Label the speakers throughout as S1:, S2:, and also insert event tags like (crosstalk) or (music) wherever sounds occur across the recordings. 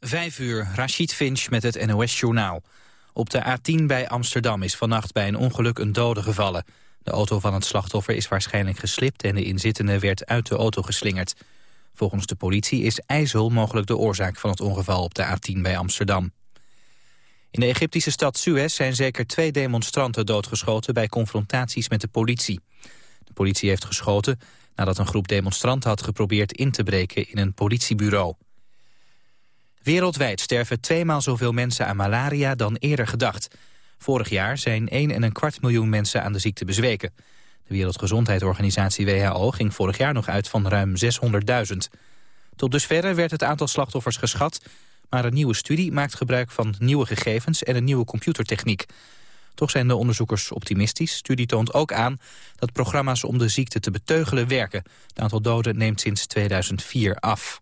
S1: Vijf uur, Rashid Finch met het NOS-journaal. Op de A10 bij Amsterdam is vannacht bij een ongeluk een dode gevallen. De auto van het slachtoffer is waarschijnlijk geslipt... en de inzittende werd uit de auto geslingerd. Volgens de politie is ijzel mogelijk de oorzaak van het ongeval op de A10 bij Amsterdam. In de Egyptische stad Suez zijn zeker twee demonstranten doodgeschoten... bij confrontaties met de politie. De politie heeft geschoten nadat een groep demonstranten had geprobeerd in te breken in een politiebureau. Wereldwijd sterven tweemaal zoveel mensen aan malaria dan eerder gedacht. Vorig jaar zijn 1 kwart miljoen mensen aan de ziekte bezweken. De Wereldgezondheidsorganisatie WHO ging vorig jaar nog uit van ruim 600.000. Tot dusverre werd het aantal slachtoffers geschat... maar een nieuwe studie maakt gebruik van nieuwe gegevens en een nieuwe computertechniek. Toch zijn de onderzoekers optimistisch. Studie toont ook aan dat programma's om de ziekte te beteugelen werken. Het aantal doden neemt sinds 2004 af.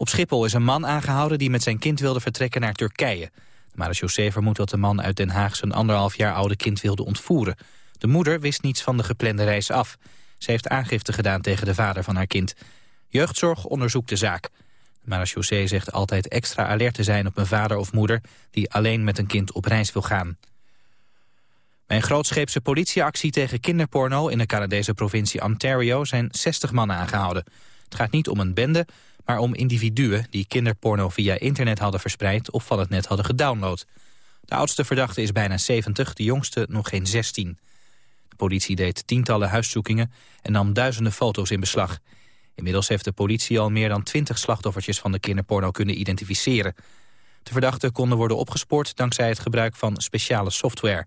S1: Op Schiphol is een man aangehouden die met zijn kind wilde vertrekken naar Turkije. De marechaussee vermoedt dat de man uit Den Haag zijn anderhalf jaar oude kind wilde ontvoeren. De moeder wist niets van de geplande reis af. Ze heeft aangifte gedaan tegen de vader van haar kind. Jeugdzorg onderzoekt de zaak. De marechaussee zegt altijd extra alert te zijn op een vader of moeder... die alleen met een kind op reis wil gaan. Bij een grootscheepse politieactie tegen kinderporno... in de Canadese provincie Ontario zijn 60 mannen aangehouden. Het gaat niet om een bende, maar om individuen die kinderporno via internet hadden verspreid of van het net hadden gedownload. De oudste verdachte is bijna 70, de jongste nog geen 16. De politie deed tientallen huiszoekingen en nam duizenden foto's in beslag. Inmiddels heeft de politie al meer dan 20 slachtoffertjes van de kinderporno kunnen identificeren. De verdachten konden worden opgespoord dankzij het gebruik van speciale software.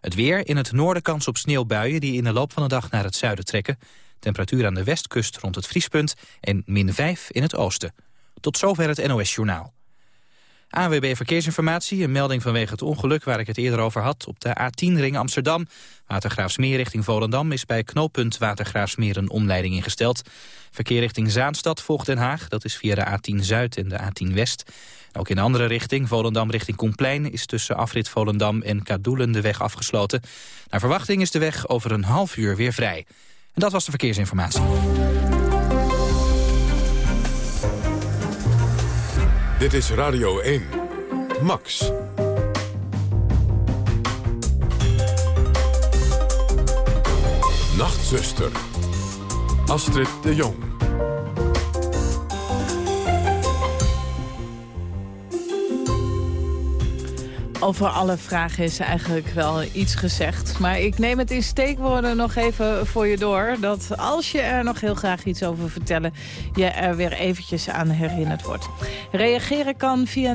S1: Het weer, in het noorden kans op sneeuwbuien die in de loop van de dag naar het zuiden trekken. Temperatuur aan de westkust rond het vriespunt en min 5 in het oosten. Tot zover het NOS Journaal. ANWB Verkeersinformatie, een melding vanwege het ongeluk waar ik het eerder over had. Op de A10 ring Amsterdam, Watergraafsmeer richting Volendam... is bij knooppunt Watergraafsmeer een omleiding ingesteld. Verkeer richting Zaanstad volgt Den Haag, dat is via de A10 Zuid en de A10 West. Ook in de andere richting, Volendam richting Koenplein... is tussen afrit Volendam en Kadoelen de weg afgesloten. Naar verwachting is de weg over een half uur weer vrij. En dat was de verkeersinformatie.
S2: Dit is Radio 1. Max. Nachtzuster. Astrid de Jong.
S3: Over alle vragen is eigenlijk wel iets gezegd. Maar ik neem het in steekwoorden nog even voor je door... dat als je er nog heel graag iets over vertellen... je er weer eventjes aan herinnerd wordt. Reageren kan via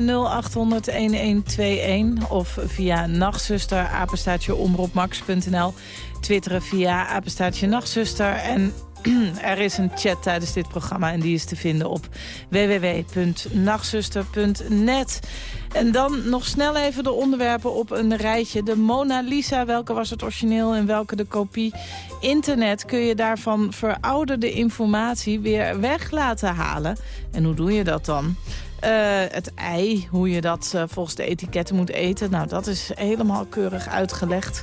S3: 0800-1121 of via nachtzuster, apenstaatje omroepmax.nl. Twitteren via apenstaatje nachtzuster en (clears throat) er is een chat tijdens dit programma en die is te vinden op www.nachtzuster.net. En dan nog snel even de onderwerpen op een rijtje. De Mona Lisa, welke was het origineel en welke de kopie? Internet kun je daarvan verouderde informatie weer weg laten halen. En hoe doe je dat dan? Uh, het ei, hoe je dat uh, volgens de etiketten moet eten. Nou, dat is helemaal keurig uitgelegd.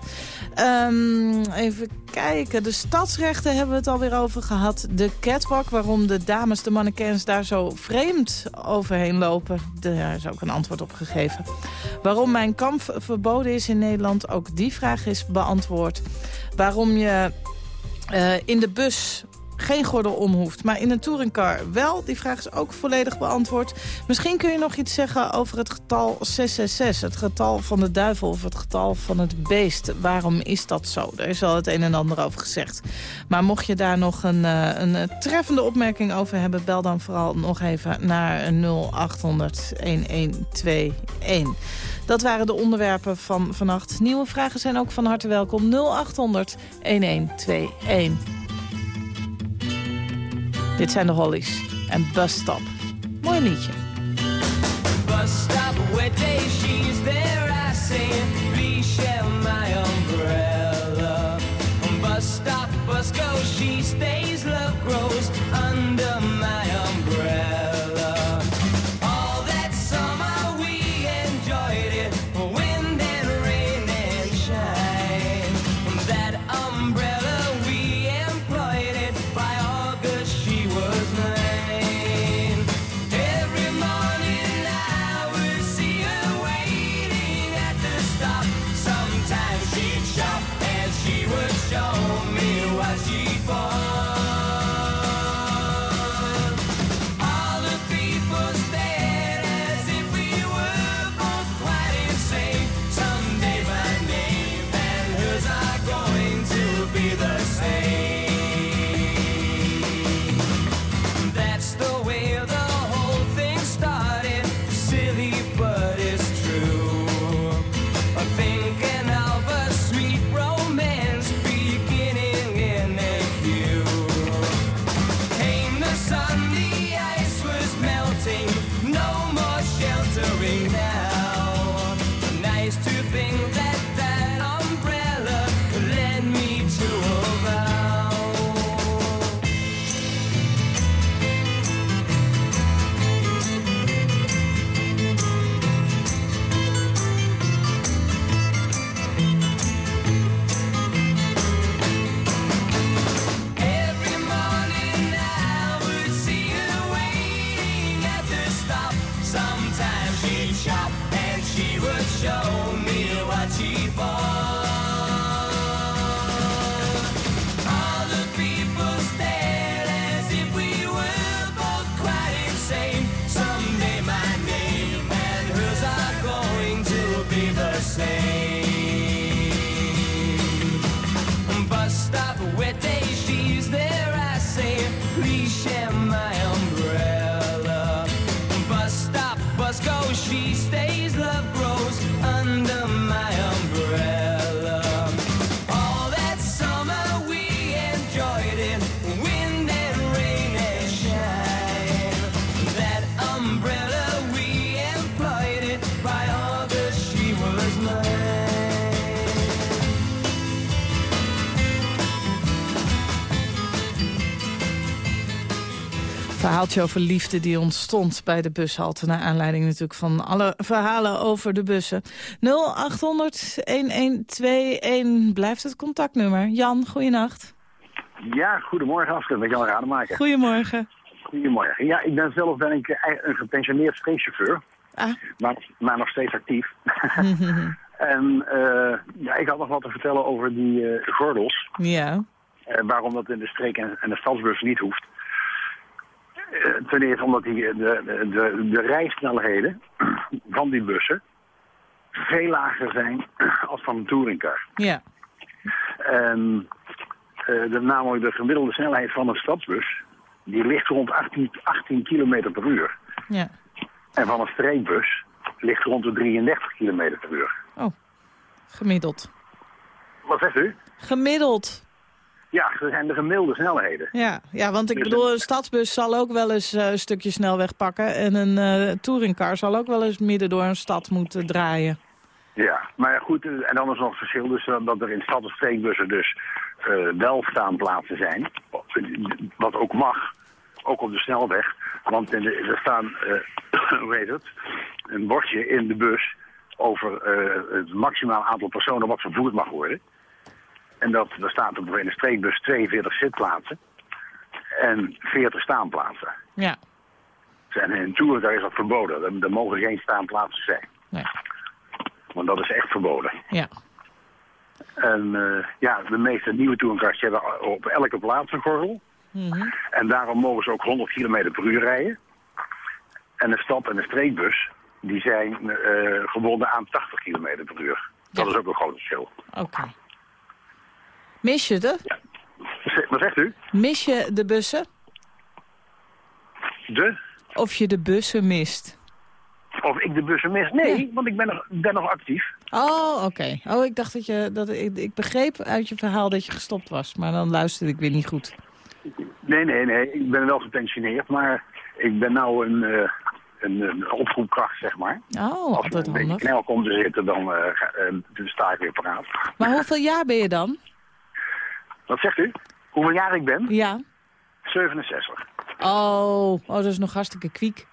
S3: Um, even kijken. De stadsrechten hebben we het alweer over gehad. De catwalk, waarom de dames, de mannequins daar zo vreemd overheen lopen. Daar is ook een antwoord op gegeven. Waarom mijn kamp verboden is in Nederland, ook die vraag is beantwoord. Waarom je uh, in de bus geen gordel om hoeft. Maar in een touringcar wel. Die vraag is ook volledig beantwoord. Misschien kun je nog iets zeggen over het getal 666. Het getal van de duivel of het getal van het beest. Waarom is dat zo? Er is al het een en ander over gezegd. Maar mocht je daar nog een, uh, een treffende opmerking over hebben... bel dan vooral nog even naar 0800 1121. Dat waren de onderwerpen van vannacht. Nieuwe vragen zijn ook van harte welkom. 0800 1121. Dit zijn de Hollies en Bus Stop. Mooi liedje. Bus stop, wet day, she's there, I say, please share my umbrella. Bus stop, bus go, she stays, love grows under my over liefde die ontstond bij de bushalte... naar aanleiding natuurlijk van alle verhalen over de bussen. 0800-1121 blijft het contactnummer. Jan, goeienacht.
S4: Ja, goedemorgen Astrid, met Jan Rademaker.
S3: Goedemorgen.
S4: Goedemorgen. Ja, ik ben zelf ben ik een gepensioneerd streekchauffeur.
S3: Ah.
S4: Maar, maar nog steeds actief. (laughs) en uh, ja, ik had nog wat te vertellen over die uh, gordels.
S3: Ja.
S4: Uh, waarom dat in de streek en, en de stadsbus niet hoeft. Eh, ten eerste omdat die, de, de, de rijsnelheden (clears throat) van die bussen veel lager zijn (clears throat) als van een touringcar.
S3: Ja.
S4: En uh, de, namelijk de gemiddelde snelheid van een stadsbus, die ligt rond 18, 18 km per uur.
S3: Ja.
S4: En van een streekbus ligt rond de 33 km per uur.
S3: Oh, gemiddeld.
S4: Wat zegt u?
S3: Gemiddeld.
S4: Ja, dat zijn de gemiddelde snelheden.
S3: Ja, ja want ik
S4: Dus
S3: bedoel, een stadsbus zal ook wel eens eh, een stukje snelweg pakken... en een eh, touringcar zal ook wel eens midden door een stad moeten draaien.
S4: Ja, maar ja, goed, eh, en dan is nog het verschil dus dat er in stad- en streekbussen dus wel staanplaatsen zijn. Wat ook mag, ook op de snelweg. Want in de, er staan, (clears throat) hoe heet het, een bordje in de bus over het maximaal aantal personen wat vervoerd mag worden. En dat, daar staat op de streekbus 42 zitplaatsen en 40 staanplaatsen.
S3: Ja.
S4: En in een daar is dat verboden. Er, er mogen geen staanplaatsen zijn.
S3: Nee.
S4: Want dat is echt verboden.
S3: Ja.
S4: En uh, ja, de meeste nieuwe touringcars hebben op elke plaats een gordel.
S3: Mm -hmm.
S4: En daarom mogen ze ook 100 km per uur rijden. En de stad en de streekbus, die zijn uh, gebonden aan 80 km per uur. Dat
S3: Ja.
S4: is ook een groot verschil.
S3: Oké. Mis je het?
S4: Ja. Wat zegt u?
S3: Mis je de bussen?
S4: De?
S3: Of je de bussen mist?
S4: Of ik de bussen mis? Nee,
S3: Ja.
S4: want ik ben nog, ben nog actief.
S3: Oh, oké. Oh, ik dacht dat je... Dat, ik, ik begreep uit je verhaal dat je gestopt was. Maar dan luisterde ik weer niet goed.
S4: Nee, nee, nee. Ik ben wel gepensioneerd, maar ik ben nou een, uh, een, een opvoedkracht, zeg maar.
S3: Oh,
S4: Als
S3: altijd
S4: een beetje
S3: handig.
S4: knel komt te zitten, dan, uh, ga, uh, sta ik weer paraat.
S3: Maar hoeveel jaar ben je dan?
S4: Wat zegt u? Hoeveel jaar ik ben?
S3: Ja.
S4: 67.
S3: Oh, oh dat is nog hartstikke kwiek.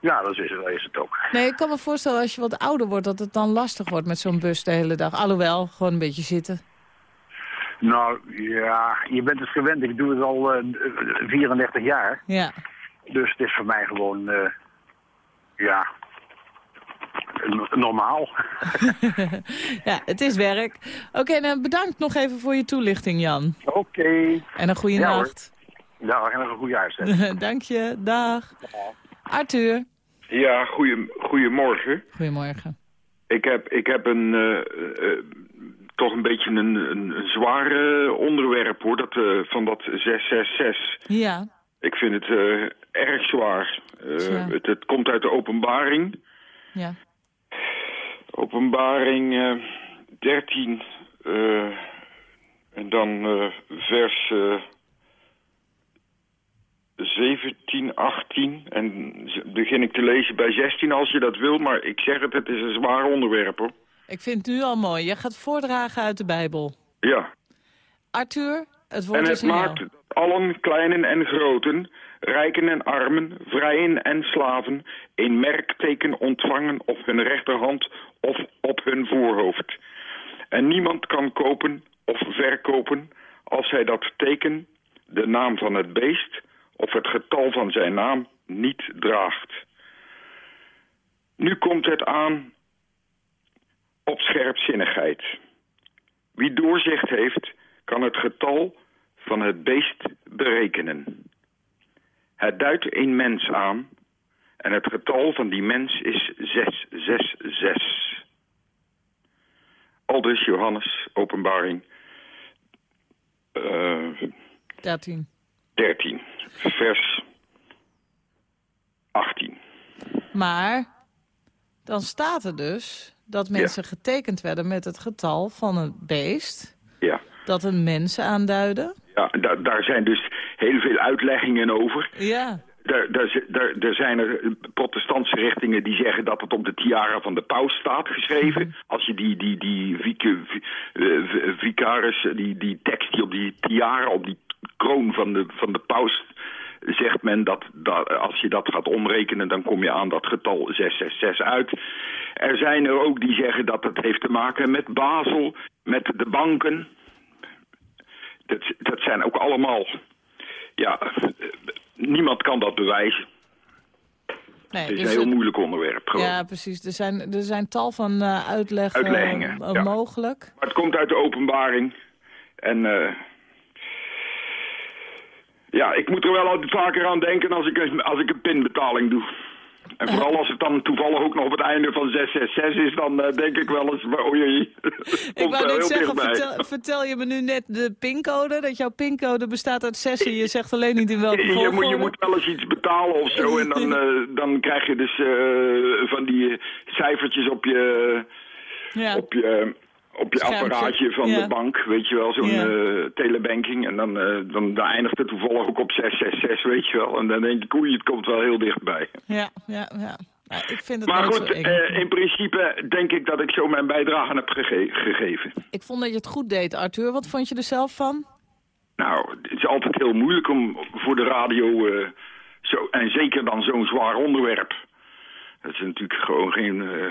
S4: Ja, dat is, dat is het ook.
S3: Nee, ik kan me voorstellen als je wat ouder wordt... dat het dan lastig wordt met zo'n bus de hele dag. Alhoewel, gewoon een beetje zitten.
S4: Nou, ja, je bent het gewend. Ik doe het al uh, 34 jaar.
S3: Ja.
S4: Dus het is voor mij gewoon, uh, ja, normaal. (laughs)
S3: ja, het is werk. Oké, okay, nou bedankt nog even voor je toelichting, Jan.
S4: Oké. Okay.
S3: En een goede
S4: ja,
S3: nacht.
S4: Dag en een goede uitzending. (laughs)
S3: Dank je, dag. Arthur.
S5: Ja, goeie, goedemorgen.
S3: Goedemorgen.
S5: Ik heb, ik heb een, uh, uh, toch een beetje een, een, uh, onderwerp hoor, dat, van dat 666.
S3: Ja.
S5: Ik vind het erg zwaar.
S3: Ja.
S5: Het, het, komt uit de openbaring.
S3: Ja.
S5: Openbaring 13 en dan vers 17, 18 en begin ik te lezen bij 16 als je dat wil, maar ik zeg het, het is een zwaar onderwerp hoor.
S3: Ik vind het nu al mooi. Je gaat voordragen uit de Bijbel.
S5: Ja.
S3: Arthur, het woord
S5: en het maakt
S3: jou.
S5: allen kleinen en groten, rijken en armen, vrijen en slaven, een merkteken ontvangen op hun rechterhand of op hun voorhoofd. En niemand kan kopen of verkopen als hij dat teken, de naam van het beest of het getal van zijn naam niet draagt. Nu komt het aan op scherpzinnigheid. Wie doorzicht heeft, kan het getal van het beest berekenen. Het duidt een mens aan en het getal van die mens is 666. Aldus Johannes, openbaring uh,
S3: 13.
S5: 13, vers 18.
S3: Maar dan staat er dus dat mensen getekend werden met het getal van een beest...
S5: Ja.
S3: dat een mens aanduidde.
S5: Ja, daar, daar zijn dus heel veel uitleggingen over.
S3: Ja.
S5: Daar, daar, daar, daar zijn er protestantse richtingen die zeggen dat het op de tiara van de paus staat geschreven.
S3: Mhm.
S5: Als je die, die, die uh, vicaris, die, die tekst die op die tiara, op die kroon van de, van de paus zegt men dat, dat als je dat gaat omrekenen, dan kom je aan dat getal 666 uit. Er zijn er ook die zeggen dat het heeft te maken met Basel, met de banken. Dat, dat zijn ook allemaal... Ja, niemand kan dat bewijzen.
S3: Nee,
S5: het is
S3: dus
S5: een heel
S3: het-
S5: moeilijk onderwerp. Gewoon.
S3: Ja, precies. Er zijn, er zijn tal van eh, uitleggen
S5: Uitleggingen,
S3: eh,
S5: ja.
S3: mogelijk.
S5: Maar het komt uit de openbaring. En eh, ja, ik moet er wel altijd vaker aan denken als ik, als ik een pinbetaling doe. En vooral als het dan toevallig ook nog op het einde van 666 is, dan eh, denk ik wel eens, oh (laughs) jee,
S3: Ik wou
S5: wel
S3: net zeggen, vertel, vertel je me nu net de pincode? Dat jouw pincode bestaat uit zes en je zegt alleen niet in welke (laughs)
S5: Je, je,
S3: volgorde?
S5: moet, je moet wel eens iets betalen of zo. En dan, eh, (laughs) dan krijg je dus eh, van die cijfertjes op je,
S3: Ja.
S5: op je, op je
S3: Schermpje,
S5: apparaatje van
S3: ja.
S5: de bank. Weet je wel, zo'n
S3: Ja.
S5: eh, telebanking. En dan, eh, dan, dan eindigt het toevallig ook op 666, weet je wel. En dan denk ik, oei, het komt wel heel dichtbij.
S3: Ja, ja, ja. Nou, ik vind het
S5: Maar goed, eh, in principe denk ik dat ik zo mijn bijdrage heb gege- gegeven.
S3: Ik vond dat je het goed deed, Arthur. Wat vond je er zelf van?
S5: Nou, het is altijd heel moeilijk om voor de radio, eh, zo, en zeker dan zo'n zwaar onderwerp. Dat is natuurlijk gewoon geen, eh,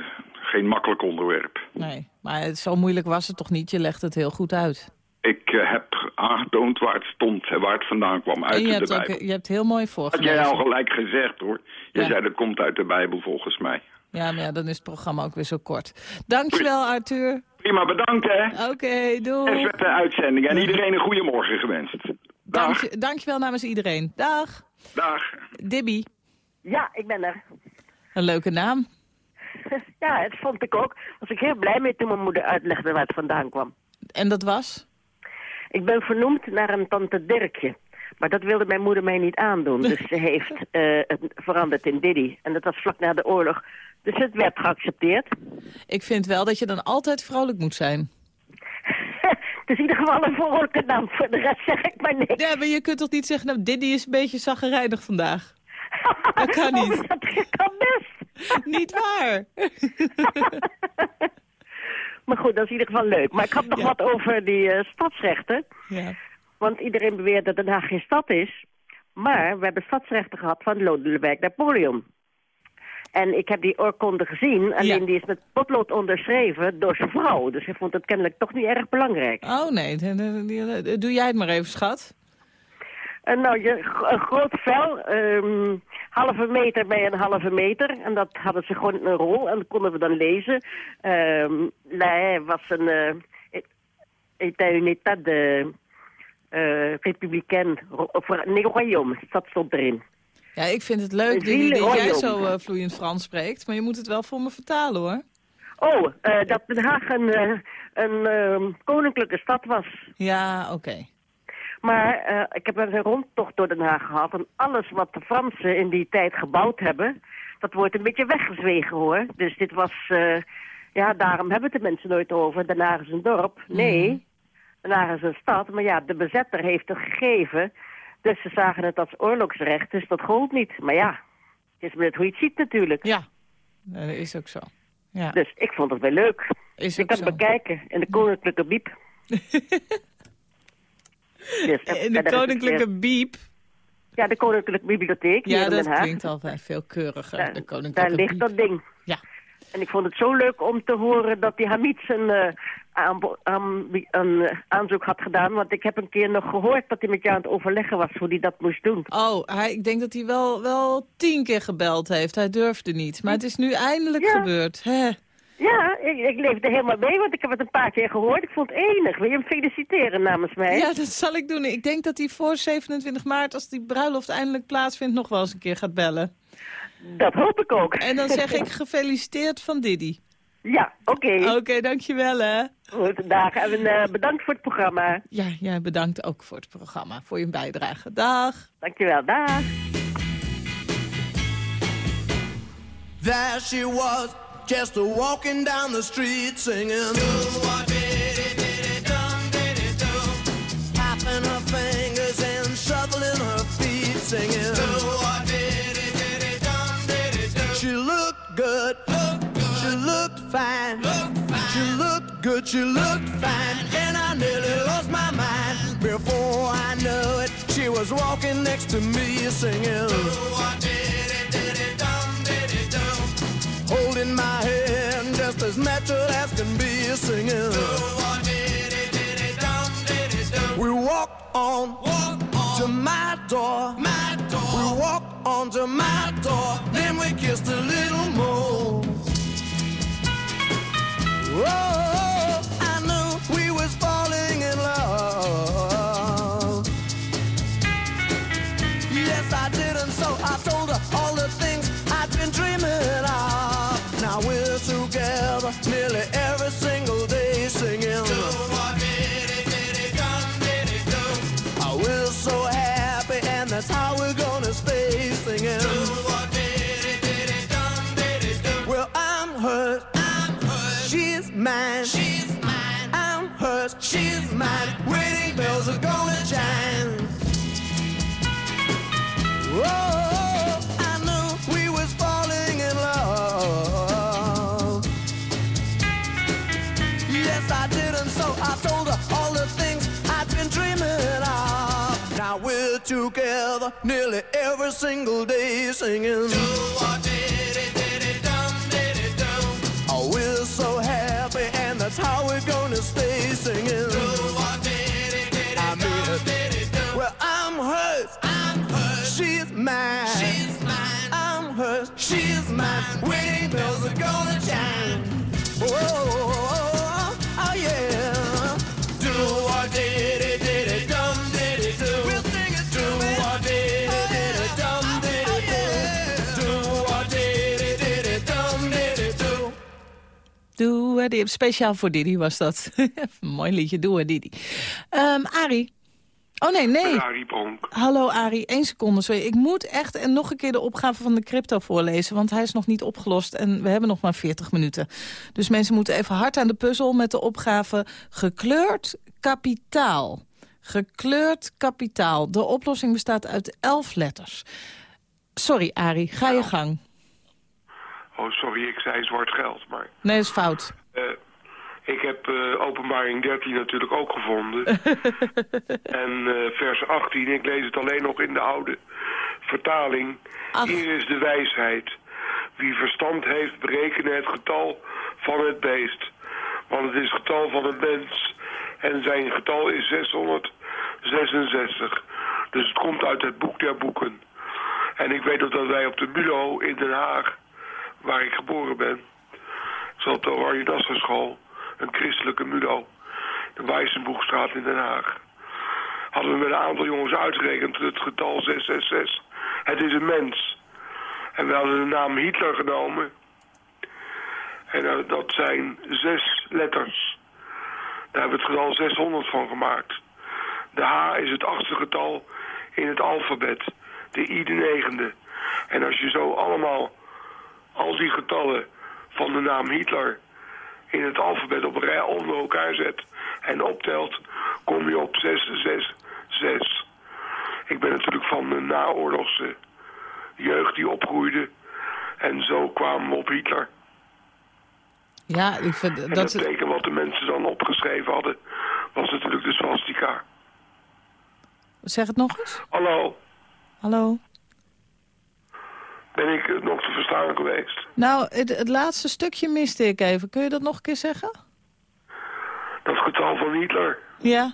S5: geen makkelijk onderwerp.
S3: Nee, maar het, zo moeilijk was het toch niet? Je legt het heel goed uit.
S5: Ik eh, heb aangetoond waar het stond en waar het vandaan kwam, uit
S3: en je
S5: de
S3: hebt, ook,
S5: Bijbel.
S3: je hebt heel mooi
S5: Had
S3: voorgelezen.
S5: jij al gelijk gezegd hoor. Je
S3: Ja.
S5: zei dat komt uit de Bijbel volgens mij.
S3: Ja, maar ja, dan is het programma ook weer zo kort. Dankjewel, Arthur.
S5: Prima, bedankt hè.
S3: Oké, doei.
S5: En de uitzending. En iedereen een goede morgen gewenst. Dag.
S3: Dank, je- dankjewel namens iedereen. Dag.
S5: Dag.
S3: Dibby.
S6: Ja, ik ben er.
S3: Een leuke naam. (laughs)
S6: Ja, dat vond ik ook. Was ik heel blij mee toen mijn moeder uitlegde waar het vandaan kwam.
S3: En dat was?
S6: Ik ben vernoemd naar een tante Dirkje. Maar dat wilde mijn moeder mij niet aandoen. Dus ze (laughs) heeft eh, het veranderd in Diddy. En dat was vlak na de oorlog. Dus het werd geaccepteerd.
S3: Ik vind wel dat je dan altijd vrolijk moet zijn. (laughs)
S6: het is in ieder geval een vrolijke naam. Voor de rest zeg ik maar niks.
S3: Ja, maar je kunt toch niet zeggen, nou, Diddy is een beetje zaggerijnig vandaag. Dat kan niet.
S6: Oh, dat kan best. (laughs)
S3: niet waar. (laughs)
S6: Maar goed, dat is in ieder geval leuk. Maar ik had nog
S3: Ja.
S6: wat over die eh, stadsrechten.
S3: Ja.
S6: Want iedereen beweert dat Den Haag geen stad is. Maar we hebben stadsrechten gehad van Lodewijk Napoleon. En ik heb die oorkonde gezien. Alleen
S3: Ja.
S6: die is met potlood onderschreven door zijn vrouw. Dus hij vond het kennelijk toch niet erg belangrijk.
S3: Oh nee, doe jij het maar even, schat.
S6: Nou, je, een groot vel, ehm, halve meter bij een halve meter. En dat hadden ze gewoon in een rol en dat konden we dan lezen. Ehm hij was een... eh était un état de... nee, royaume, dat stond erin.
S3: Ja, ik vind het leuk
S6: Een
S3: dat jij zo vloeiend Frans spreekt. Maar je moet het wel voor me vertalen, hoor.
S6: Oh, dat Den Haag een, een ehm, koninklijke stad was.
S3: Ja, oké.
S6: Maar eh, ik heb een rondtocht door Den Haag gehad. En alles wat de Fransen in die tijd gebouwd hebben... dat wordt een beetje weggezwegen, hoor. Dus dit was... eh, ja, daarom hebben de mensen nooit over. Den Haag is een dorp. Nee, Den Haag is een stad. Maar ja, de bezetter heeft het gegeven. Dus ze zagen het als oorlogsrecht. Dus dat gold niet. Maar ja, het is net hoe je het ziet natuurlijk.
S3: Ja, dat is ook zo. Ja,
S6: Dus ik vond het wel leuk.
S3: is
S6: Ik kan het bekijken in de koninklijke biep. (laughs) En
S3: In de
S6: is het
S3: koninklijke biep.
S6: Ja, de koninklijke bibliotheek hier
S3: Ja,
S6: in
S3: dat
S6: Den Haag.
S3: klinkt altijd veel keuriger.
S6: Daar,
S3: de koninklijke
S6: daar ligt
S3: biep.
S6: dat ding.
S3: Ja.
S6: En ik vond het zo leuk om te horen dat die Hamid zijn eh, aanbo- aan- een eh, aanzoek had gedaan. Want ik heb een keer nog gehoord dat hij met jou aan het overleggen was hoe hij dat moest doen.
S3: Oh, hij, ik denk dat hij wel, wel tien keer gebeld heeft. Hij durfde niet. Maar het is nu eindelijk
S6: Ja.
S3: gebeurd. Hè?
S6: Ja, ik, ik leefde helemaal mee, want ik heb het een paar keer gehoord. Ik vond het enig. Wil je hem feliciteren namens mij?
S3: Ja, dat zal ik doen. Ik denk dat hij voor 27 maart, als die bruiloft eindelijk plaatsvindt, nog wel eens een keer gaat bellen.
S6: Dat hoop ik ook.
S3: En dan zeg (laughs) ik gefeliciteerd van Didi.
S6: Ja, oké.
S3: Oké, dankjewel hè.
S6: Goed, dag. En eh, bedankt voor het programma.
S3: Ja, jij bedankt ook voor het programma, voor je bijdrage. Dag.
S6: Dankjewel, dag.
S7: There she was, just a walking down the street singing. Tapping her fingers and shuffling her feet singing. She looked good, she looked fine, she looked good, she looked fine, and I nearly lost my mind. Before I knew it, she was walking next to me singing. Do holding just as natural as can be singing. We walk on, to my door. We walk on to my door. Then we kissed a little more. Oh, I knew we was falling in love. Yes, I did, and so I told her all the things I'd been dreaming of. Now we're together nearly every single day singing. Oh, we're so happy, and that's how we're gonna stay singing. Well, I'm hers, she's mine. She's mine. I'm hers, she's mine. Wedding bells are gonna chime. Oh, together nearly every single day singing. Oh, we're so happy, and that's how we're gonna stay singing. I mean, well, I'm hers. She's mine. She's mine. I'm hers. She's mine. Wedding bells are gonna chime. Oh,
S3: Die, speciaal voor Didi was dat. (laughs) Mooi liedje, doe eh, Didi. Ehm Arie. Oh nee, nee.
S8: Arie Bronk.
S3: Hallo Arie, één seconde. Sorry. Ik moet echt en nog een keer de opgave van de crypto voorlezen... want hij is nog niet opgelost en we hebben nog maar 40 minuten. Dus mensen moeten even hard aan de puzzel met de opgave... gekleurd kapitaal. Gekleurd kapitaal. De oplossing bestaat uit 11 letters. Sorry Arie, ga je gang.
S8: Oh, sorry, ik zei zwart geld, maar...
S3: Nee, dat is fout.
S8: Eh, ik heb eh, openbaring 13 natuurlijk ook gevonden. (laughs) en eh, vers 18, ik lees het alleen nog in de oude vertaling.
S3: Ach.
S8: Hier is de wijsheid. Wie verstand heeft, berekenen het getal van het beest. Want het is het getal van een mens. En zijn getal is 666. Dus het komt uit het boek der boeken. En ik weet ook dat wij op de Mulo in Den Haag, waar ik geboren ben, zat de Oranje School, een christelijke Mulo, de Wijzenboegstraat in Den Haag. Hadden we met een aantal jongens uitgerekend het getal 666. Het is een mens. En we hadden de naam Hitler genomen. En eh, dat zijn zes letters. Daar hebben we het getal 600 van gemaakt. De H is het achtste getal in het alfabet. De I de negende. En als je zo allemaal al die getallen van de naam Hitler in het alfabet op rij onder elkaar zet en optelt, kom je op 666. Ik ben natuurlijk van de naoorlogse jeugd die opgroeide. En zo kwamen we op Hitler.
S3: Ja, ik vind
S8: En
S3: dat...
S8: dat teken wat de mensen dan opgeschreven hadden, was natuurlijk de swastika.
S3: Zeg het nog eens.
S8: Hallo,
S3: Hallo.
S8: Ben ik nog te verstaan geweest?
S3: Nou, het, het laatste stukje miste ik even. Kun je dat nog een keer zeggen?
S8: Dat getal van Hitler.
S3: Ja.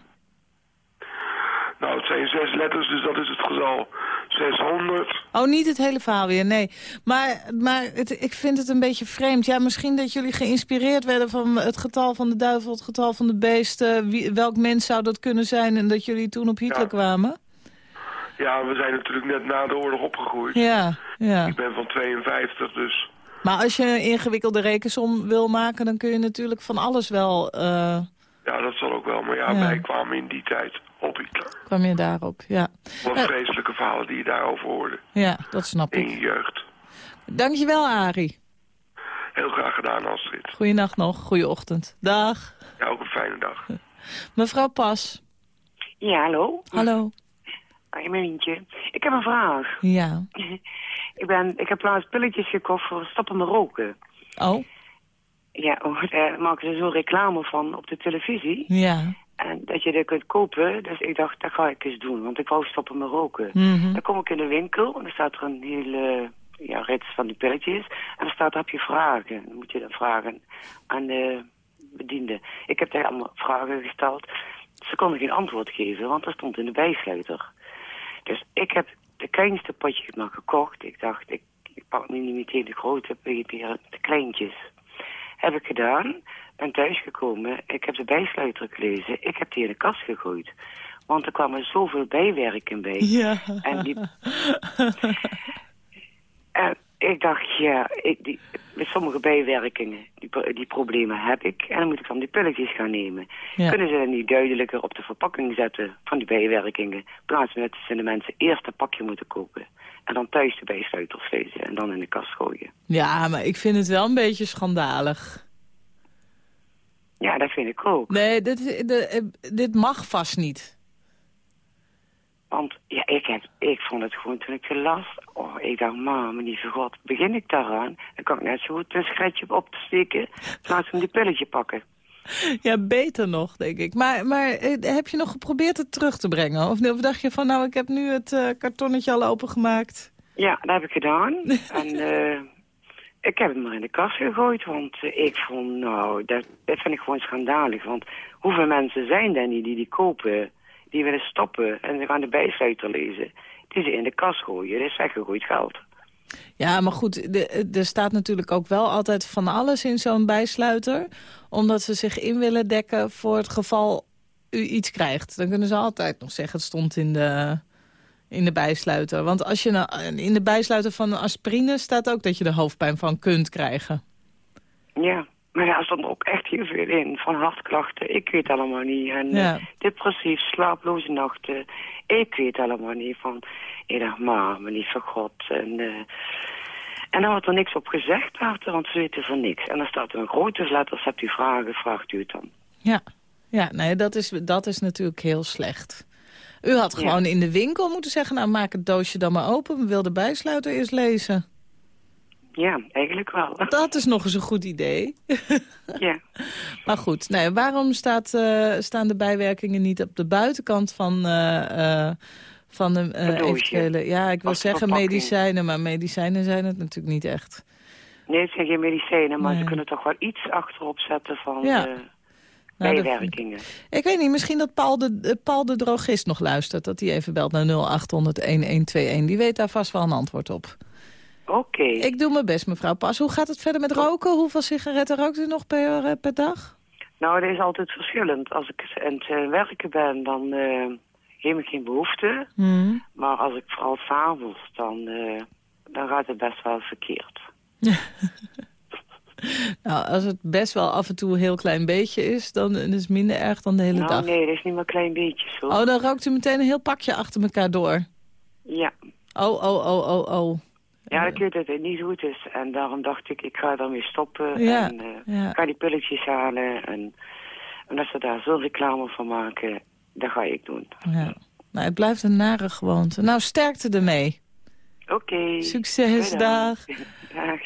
S8: Nou, het zijn zes letters, dus dat is het getal 600.
S3: Oh, niet het hele verhaal weer, nee. Maar, maar het, ik vind het een beetje vreemd. Ja, misschien dat jullie geïnspireerd werden van het getal van de duivel, het getal van de beesten. Wie, welk mens zou dat kunnen zijn en dat jullie toen op Hitler
S8: Ja.
S3: kwamen?
S8: Ja, we zijn natuurlijk net na de oorlog opgegroeid.
S3: Ja, ja.
S8: Ik ben van 52, dus...
S3: Maar als je een ingewikkelde rekensom wil maken, dan kun je natuurlijk van alles wel... eh,
S8: Ja, dat zal ook wel. Maar ja,
S3: Ja.
S8: wij kwamen in die tijd op Hitler.
S3: kwam je daarop, ja.
S8: Wat
S3: Ja.
S8: vreselijke verhalen die je daarover hoorde.
S3: Ja, dat snap
S8: In
S3: ik.
S8: je jeugd.
S3: Dankjewel, Arie.
S8: Heel graag gedaan, Astrid.
S3: Goeienacht nog, goeie ochtend. Dag.
S8: Ja, ook een fijne dag.
S3: Mevrouw Pas.
S9: Ja, hallo.
S3: Hallo.
S9: Hoi, Marientje. Ik heb een vraag.
S3: Ja. (laughs)
S9: Ik, ben, ik heb laatst pilletjes gekocht voor stoppen met roken.
S3: Oh,
S9: Ja, oh, daar maken ze zo'n reclame van op de televisie.
S3: ja.
S9: En dat je dat kunt kopen. Dus ik dacht, dat ga ik eens doen. Want ik wou stoppen met roken.
S3: Mhm.
S9: Dan kom ik in de winkel en dan staat er een hele ja, rits van die pilletjes. En dan staat heb je vragen? Dan moet je dan vragen aan de bediende. Ik heb daar allemaal vragen gesteld. Ze konden geen antwoord geven, want dat stond in de bijsluiter. Dus ik heb de kleinste potje maar gekocht. Ik dacht, ik, ik pak nu niet meteen de grote, de kleintjes. Heb ik gedaan, ben thuisgekomen, ik heb de bijsluiter gelezen, ik heb die in de kast gegooid. Want er kwamen zoveel bijwerken bij.
S3: Ja.
S9: En die... (laughs) En ik dacht, ja, ik, die, met sommige bijwerkingen, die, pro- die problemen heb ik. En dan moet ik dan die pilletjes gaan nemen.
S3: Ja.
S9: Kunnen ze dat niet duidelijker op de verpakking zetten van die bijwerkingen? In plaats van dat ze de mensen eerst een pakje moeten kopen. En dan thuis de bijsluiters lezen en dan in de kast gooien.
S3: Ja, maar ik vind het wel een beetje schandalig.
S9: Ja, dat vind ik ook.
S3: Nee, dit, eh, dit mag vast niet.
S9: Want ja, ik, heb, ik vond het gewoon toen ik las. Oh, ik dacht, mijn lieve god, begin ik daaraan? Dan kan ik net zo goed een schetje op te steken. Plaats van die pilletje pakken.
S3: Ja, beter nog, denk ik. Maar, maar eh, heb je nog geprobeerd het terug te brengen? Of, of dacht je van, nou, ik heb nu het eh, kartonnetje al opengemaakt?
S9: Ja, dat heb ik gedaan. (laughs) en eh, ik heb het maar in de kast gegooid, want ik vond, nou, dat, dat vind ik gewoon schandalig. Want hoeveel mensen zijn er niet die die kopen, die willen stoppen en ze gaan de bijsluiter lezen, die ze in de kast gooien. Dat is weggegooid geld.
S3: Ja, maar goed, er staat natuurlijk ook wel altijd van alles in zo'n bijsluiter. Omdat ze zich in willen dekken voor het geval u iets krijgt. Dan kunnen ze altijd nog zeggen, het stond in de, in de bijsluiter. Want als je nou, in de bijsluiter van een aspirine staat ook dat je er hoofdpijn van kunt krijgen.
S9: Ja, maar daar stond ook echt heel veel in. Van hartklachten, ik weet allemaal niet. En
S3: Ja.
S9: eh, depressief, slaaploze nachten, ik weet allemaal niet. Van, ik dacht, maar, mijn lieve god. En, eh, en dan wordt er niks op gezegd later, want ze weten van niks. En dan staat er een grote letters, hebt u vragen, vraagt u het dan.
S3: Ja, ja nee, dat is, dat is natuurlijk heel slecht. U had
S9: Ja.
S3: gewoon in de winkel moeten zeggen... nou, maak het doosje dan maar open. We wilden de bijsluiter eerst lezen.
S9: Ja, eigenlijk wel. (laughs)
S3: Dat is nog eens een goed idee. (laughs)
S9: ja.
S3: Maar goed, nee, waarom staat, eh, staan de bijwerkingen niet op de buitenkant van, eh, eh, van de eventuele... Ja, ik wil
S9: Of de
S3: zeggen medicijnen, maar medicijnen zijn het natuurlijk niet echt.
S9: Nee, het zijn geen medicijnen, maar
S3: Nee.
S9: ze kunnen toch wel iets achterop zetten van
S3: Ja.
S9: eh,
S3: Nou, dat-
S9: bijwerkingen.
S3: Ik weet niet, misschien dat Paul de, Paul de drogist nog luistert. Dat hij even belt naar 0800-1121. Die weet daar vast wel een antwoord op.
S9: Oké.
S3: Ik doe mijn best, mevrouw Pas. Hoe gaat het verder met roken? Hoeveel sigaretten rookt u nog per, eh, per dag?
S9: Nou, dat is altijd verschillend. Als ik aan het eh, werken ben, dan eh heb ik geen behoefte.
S3: Hmm.
S9: Maar als ik vooral s'avonds, dan, eh, dan gaat het best wel verkeerd. (laughs)
S3: Nou, als het best wel af en toe een heel klein beetje is... dan is het minder erg dan de hele
S9: nou,
S3: dag.
S9: nee, dat is niet maar een klein beetje zo.
S3: Oh, dan rookt u meteen een heel pakje achter elkaar door.
S9: Ja.
S3: Oh, oh, oh, oh, oh.
S9: Ja, ik weet dat het niet goed is. En daarom dacht ik, ik ga ermee stoppen.
S3: Ja,
S9: En eh,
S3: ja.
S9: ga die pilletjes halen. En omdat ze daar zo reclame van maken, dat ga ik doen.
S3: Ja. Nou, het blijft een nare gewoonte. Nou, sterkte ermee.
S9: Oké.
S3: Succes, dag. (laughs)
S9: Dag.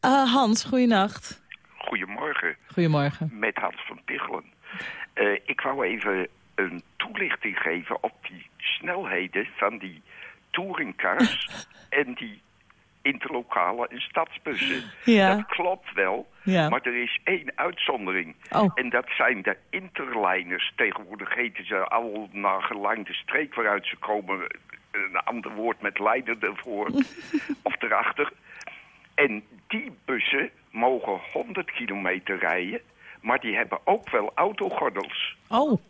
S3: Ah, Hans, goeienacht.
S10: Goedemorgen,
S3: Goedemorgen.
S10: met Hans van Tichelen. Eh, ik wou even een toelichting geven op die snelheden van die touringcars (laughs) en die interlokale en stadsbussen.
S3: Ja.
S10: Dat klopt wel,
S3: Ja.
S10: maar er is één uitzondering.
S3: Oh.
S10: En dat zijn de interliners. Tegenwoordig heten ze al naar gelang de streek waaruit ze komen... een ander woord met leider ervoor (laughs) of erachter. En die bussen mogen 100 kilometer rijden, maar die hebben ook wel autogordels.
S3: Oh,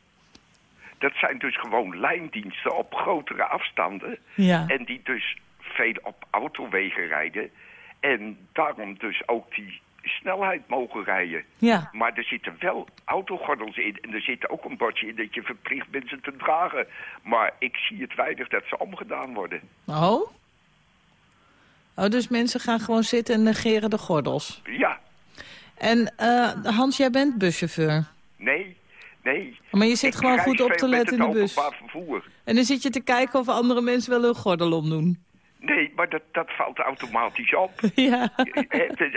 S10: Dat zijn dus gewoon lijndiensten op grotere afstanden.
S3: ja.
S10: En die dus veel op autowegen rijden. En daarom dus ook die snelheid mogen rijden.
S3: Ja.
S10: Maar er zitten wel autogordels in. En er zit ook een bordje in dat je verplicht bent ze te dragen. Maar ik zie het weinig dat ze omgedaan worden.
S3: Oh? Oh, dus mensen gaan gewoon zitten en negeren de gordels.
S10: Ja,
S3: En eh, Hans, jij bent buschauffeur.
S10: nee, nee.
S3: Maar je zit
S10: Ik
S3: gewoon goed op te letten in de bus.
S10: vervoer.
S3: En dan zit je te kijken of andere mensen wel hun gordel omdoen.
S10: Nee, maar dat, dat valt automatisch op. (laughs)
S3: Ja.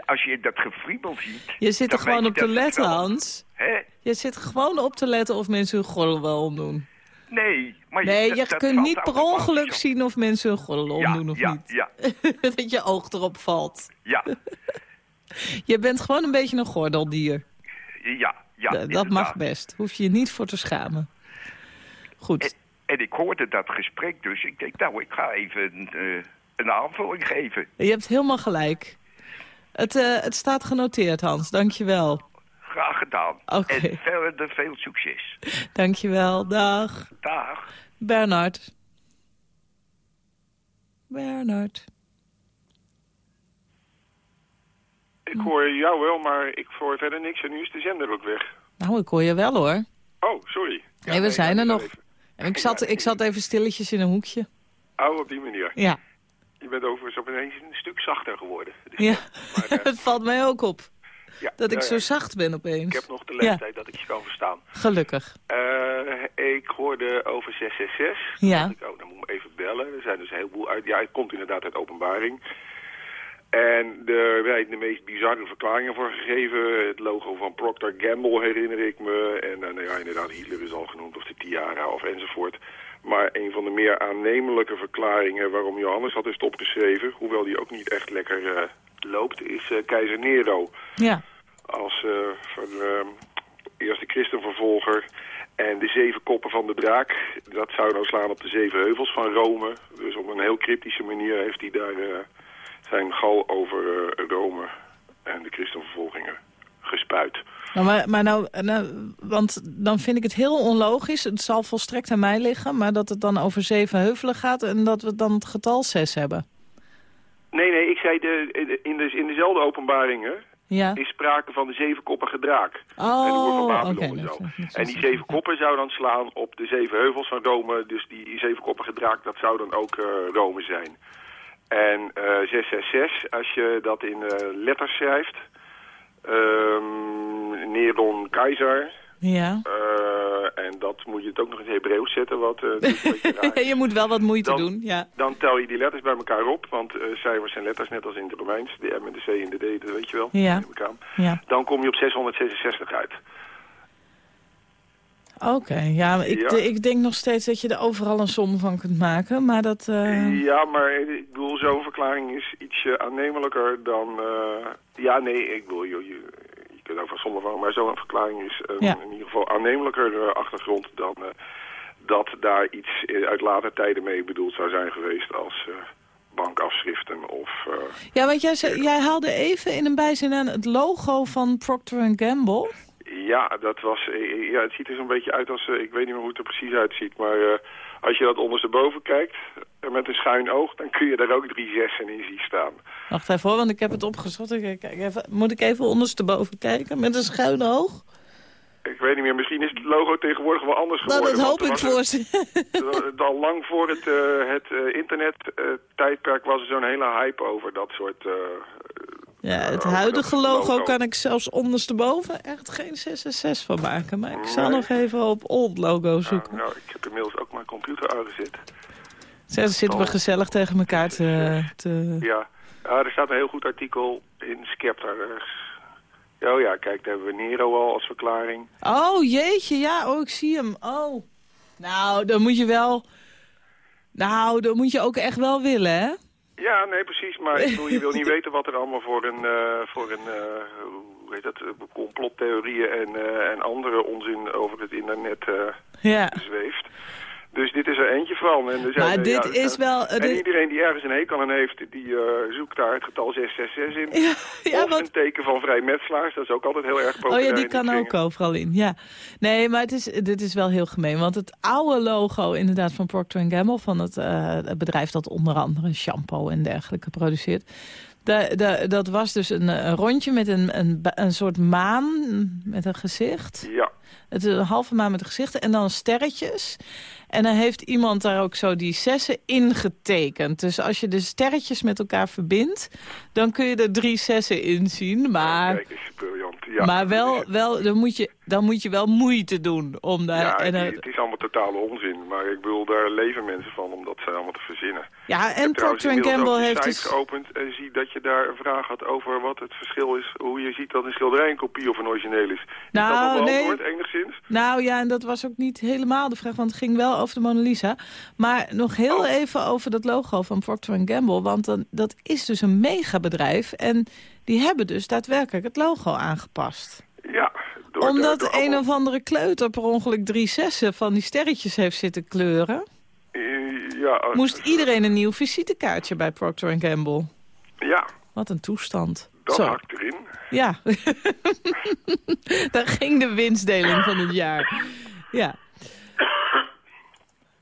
S10: Als je dat gefriemel ziet...
S3: Je zit er gewoon op te letten,
S10: wel-
S3: Hans.
S10: Hè?
S3: Je zit gewoon op te letten of mensen hun gordel wel omdoen.
S10: Nee, maar
S3: Nee, je kunt niet per ongeluk
S10: op.
S3: zien of mensen hun gordel
S10: Ja,
S3: omdoen of
S10: ja,
S3: niet.
S10: ja, (laughs)
S3: dat je oog erop valt.
S10: ja, (laughs)
S3: Je bent gewoon een beetje een gordeldier.
S10: ja, ja.
S3: Dat mag best. Hoef je je niet voor te schamen. Goed.
S10: En, en ik hoorde dat gesprek dus. Ik denk, nou, ik ga even eh, een aanvulling geven.
S3: Je hebt helemaal gelijk. Het, eh, het staat genoteerd, Hans. Dank je wel.
S10: Graag gedaan.
S3: Oké.
S10: En verder veel succes.
S3: Dank je wel. Dag.
S10: Dag.
S3: Bernard. Bernard.
S11: Ik hoor jou wel, maar ik hoor verder niks en nu is de zender ook weg.
S3: Nou, ik hoor je wel hoor.
S11: Oh, sorry. Ja,
S3: Nee, we zijn er nog.
S11: even-
S3: ik zat, ik zat even stilletjes in een hoekje.
S11: Oh, op die manier.
S3: Ja.
S11: Je bent overigens opeens een stuk zachter geworden. Dus
S3: Ja,
S11: Maar, (laughs) eh,
S3: het valt mij ook op.
S11: ja,
S3: Dat ik
S11: ja,
S3: zo zacht ben opeens.
S11: Ik heb nog de
S3: Ja,
S11: leeftijd dat ik je kan verstaan.
S3: gelukkig.
S11: Eh, ik hoorde over 666.
S3: Ja.
S11: Ik, oh, dan moet ik me even bellen. Er zijn dus een heleboel uit. Ja, het komt inderdaad uit openbaring. En er werden de meest bizarre verklaringen voor gegeven. Het logo van Procter Gamble herinner ik me. En eh, nou ja, inderdaad, Hitler is al genoemd, of de tiara of enzovoort. Maar een van de meer aannemelijke verklaringen waarom Johannes dat heeft opgeschreven... hoewel die ook niet echt lekker eh, loopt, is eh, keizer Nero
S3: Ja.
S11: als van, ehm, eerste christenvervolger. En de zeven koppen van de draak, dat zou nou slaan op de zeven heuvels van Rome. Dus op een heel cryptische manier heeft hij daar zijn gal over eh, Rome en de christenvervolgingen gespuit.
S3: Nou, maar, maar nou, nou, want dan vind ik het heel onlogisch. Het zal volstrekt aan mij liggen, maar dat het dan over zeven heuvelen gaat... en dat we dan het getal zes hebben.
S11: Nee, nee, ik zei de, in, de, in dezelfde openbaringen
S3: Ja.
S11: is sprake van de zevenkoppige draak.
S3: Oh,
S11: en de oer van Babylon
S3: oké,
S11: en zo. En die zeven koppen zou dan slaan op de zeven heuvels van Rome. Dus die zevenkoppige draak, dat zou dan ook eh, Rome zijn. En eh 666, als je dat in eh, letters schrijft... ehm Neron Keizer...
S3: Ja.
S11: eh, en dat moet je het ook nog in het Hebreeuws zetten, wat eh, (laughs)
S3: je moet wel wat moeite
S11: Dan-
S3: doen, ja.
S11: Dan tel je die letters bij elkaar op, want eh, cijfers zijn letters net als in het Romeins. De M en de C en de D, dat weet je wel.
S3: Ja. Ja.
S11: Dan kom je op 666 uit.
S3: Oké, ja, ik,
S11: Ja.
S3: de- ik denk nog steeds dat je er overal een som van kunt maken, maar dat... eh,
S11: Ja, maar ik bedoel, zo'n verklaring is ietsje aannemelijker dan... eh, ja, nee, ik bedoel, je, je, je kunt over sommen van, maar zo'n verklaring is
S3: Ja.
S11: in ieder geval aannemelijker eh, achtergrond dan eh, dat daar iets eh, uit later tijden mee bedoeld zou zijn geweest als eh, bankafschriften of... eh,
S3: Ja, want jij, zei, jij haalde even in een bijzin aan het logo van Procter Gamble.
S11: Ja, dat was, eh, ja, het ziet er zo'n beetje uit als, eh, ik weet niet meer hoe het er precies uitziet, maar eh, als je dat ondersteboven kijkt, eh, met een schuin oog, dan kun je daar ook drie zessen in zien staan.
S3: Wacht even hoor, want ik heb het opgezocht. Ik, kijk even, moet ik even ondersteboven kijken met een schuin oog?
S11: Ik weet niet meer, misschien is het logo tegenwoordig wel anders
S3: Nou,
S11: geworden.
S3: dat hoop ik voor ze. (laughs)
S11: Al lang voor het, eh, het eh, internet-tijdperk was er zo'n hele hype over dat soort...
S3: Ja, het huidige
S11: dat
S3: logo kan ik zelfs ondersteboven echt geen 666 van maken. Maar ik zal
S11: Nee.
S3: nog even op old logo zoeken.
S11: nou, ik heb inmiddels ook mijn computer aangezet.
S3: Zo zitten we gezellig tegen elkaar te... te...
S11: Ja, er staat een heel goed artikel in Skepta. Oh ja, kijk, daar hebben we Nero al als verklaring.
S3: Oh, jeetje, ja, oh, ik zie hem. Oh. Nou, dan moet je wel... Nou, dan moet je ook echt wel willen, hè?
S11: Ja, nee, precies. Maar ik bedoel, je wil niet (laughs) weten wat er allemaal voor een, eh, voor een eh, hoe heet dat, eh, complottheorieën en, en andere onzin over het internet
S3: Ja.
S11: zweeft. Dus dit is er eentje van. En er zijn,
S3: Maar
S11: eh,
S3: dit
S11: ja,
S3: is wel...
S11: En
S3: dit-
S11: iedereen die ergens een hekel aan heeft, die eh, zoekt daar het getal 666 in. (laughs)
S3: Ja, ja,
S11: of
S3: want-
S11: een teken van vrijmetselaars, dat is ook altijd heel erg populair.
S3: Oh ja, die kan ook overal in, ja. Nee, maar het is, dit is wel heel gemeen. Want het oude logo inderdaad van Procter Gamble... van het, eh, het bedrijf dat onder andere shampoo en dergelijke produceert... Da, da- dat was dus een, een rondje met een, een, een soort maan met een gezicht.
S11: Ja,
S3: Het is een halve maan met een gezicht en dan sterretjes. En dan heeft iemand daar ook zo die zessen ingetekend. Dus als je de sterretjes met elkaar verbindt... dan kun je er drie zessen in zien. Maar,
S11: kijk eens, briljant. Ja.
S3: maar wel, wel, dan, moet je, dan moet je wel moeite doen om daar...
S11: Ja,
S3: en,
S11: het, is allemaal totale onzin. Maar ik bedoel, daar leven mensen van om dat ze allemaal te verzinnen.
S3: ja,
S11: Ik
S3: en Procter Gamble heeft
S11: site
S3: dus...
S11: geopend en zie dat je daar een vraag had over wat het verschil is. Hoe je ziet dat een schilderij een kopie of een origineel is. Is
S3: Nou,
S11: dat
S3: nee.
S11: enigszins?
S3: Nou ja, en dat was ook niet helemaal de vraag, want het ging wel over de Mona Lisa. Maar nog heel
S11: Oh.
S3: even over dat logo van Procter Gamble. Want dan, dat is dus een megabedrijf. En die hebben dus daadwerkelijk het logo aangepast.
S11: Ja. Door,
S3: Omdat
S11: door
S3: een of andere kleuter per ongeluk drie zessen van die sterretjes heeft zitten kleuren...
S11: Ja, eh,
S3: moest iedereen een nieuw visitekaartje bij Procter Gamble.
S11: Ja,
S3: Wat een toestand.
S11: dat
S3: Zo,
S11: hakt erin.
S3: ja. (laughs) Daar ging de winstdeling van het jaar. Ja.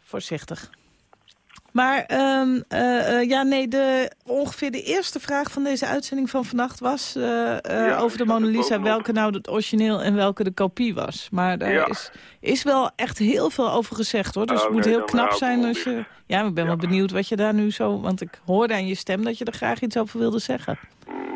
S3: Voorzichtig. Maar ehm, eh, eh, ja, nee, de, ongeveer de eerste vraag van deze uitzending van vannacht was eh,
S11: Ja,
S3: over de Mona Lisa, welke nou het origineel en welke de kopie was. Maar daar
S11: Ja.
S3: is, is wel echt heel veel over gezegd hoor. Dus
S11: Oh,
S3: het moet
S11: nee,
S3: heel knap zijn als je... Ja, ik ben wel benieuwd wat je daar nu zo... Want ik hoorde aan je stem dat je er graag iets over wilde zeggen.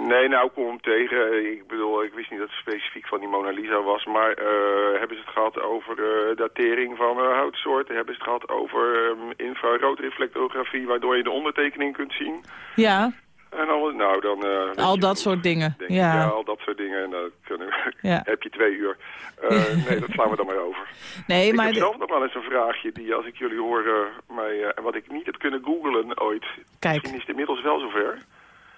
S11: Nee, nou, kom hem tegen. Ik bedoel, ik wist niet dat het specifiek van die Mona Lisa was. Maar eh, hebben ze het gehad over datering van houtsoorten? Hebben ze het gehad over um, infraroodreflectografie, waardoor je de ondertekening kunt zien?
S3: Ja,
S11: En al, nou, dan... eh,
S3: al dat soort dingen.
S11: denk
S3: Ja.
S11: ja, al dat soort dingen. En dan kunnen we- (laughs)
S3: Ja.
S11: heb je twee uur. Eh, (laughs) nee, dat slaan we dan maar over.
S3: Nee,
S11: ik
S3: maar...
S11: heb zelf nog wel eens een vraagje die, als ik jullie hoor, mij, en wat ik niet heb kunnen googlen ooit.
S3: Kijk.
S11: Misschien is het inmiddels wel zover.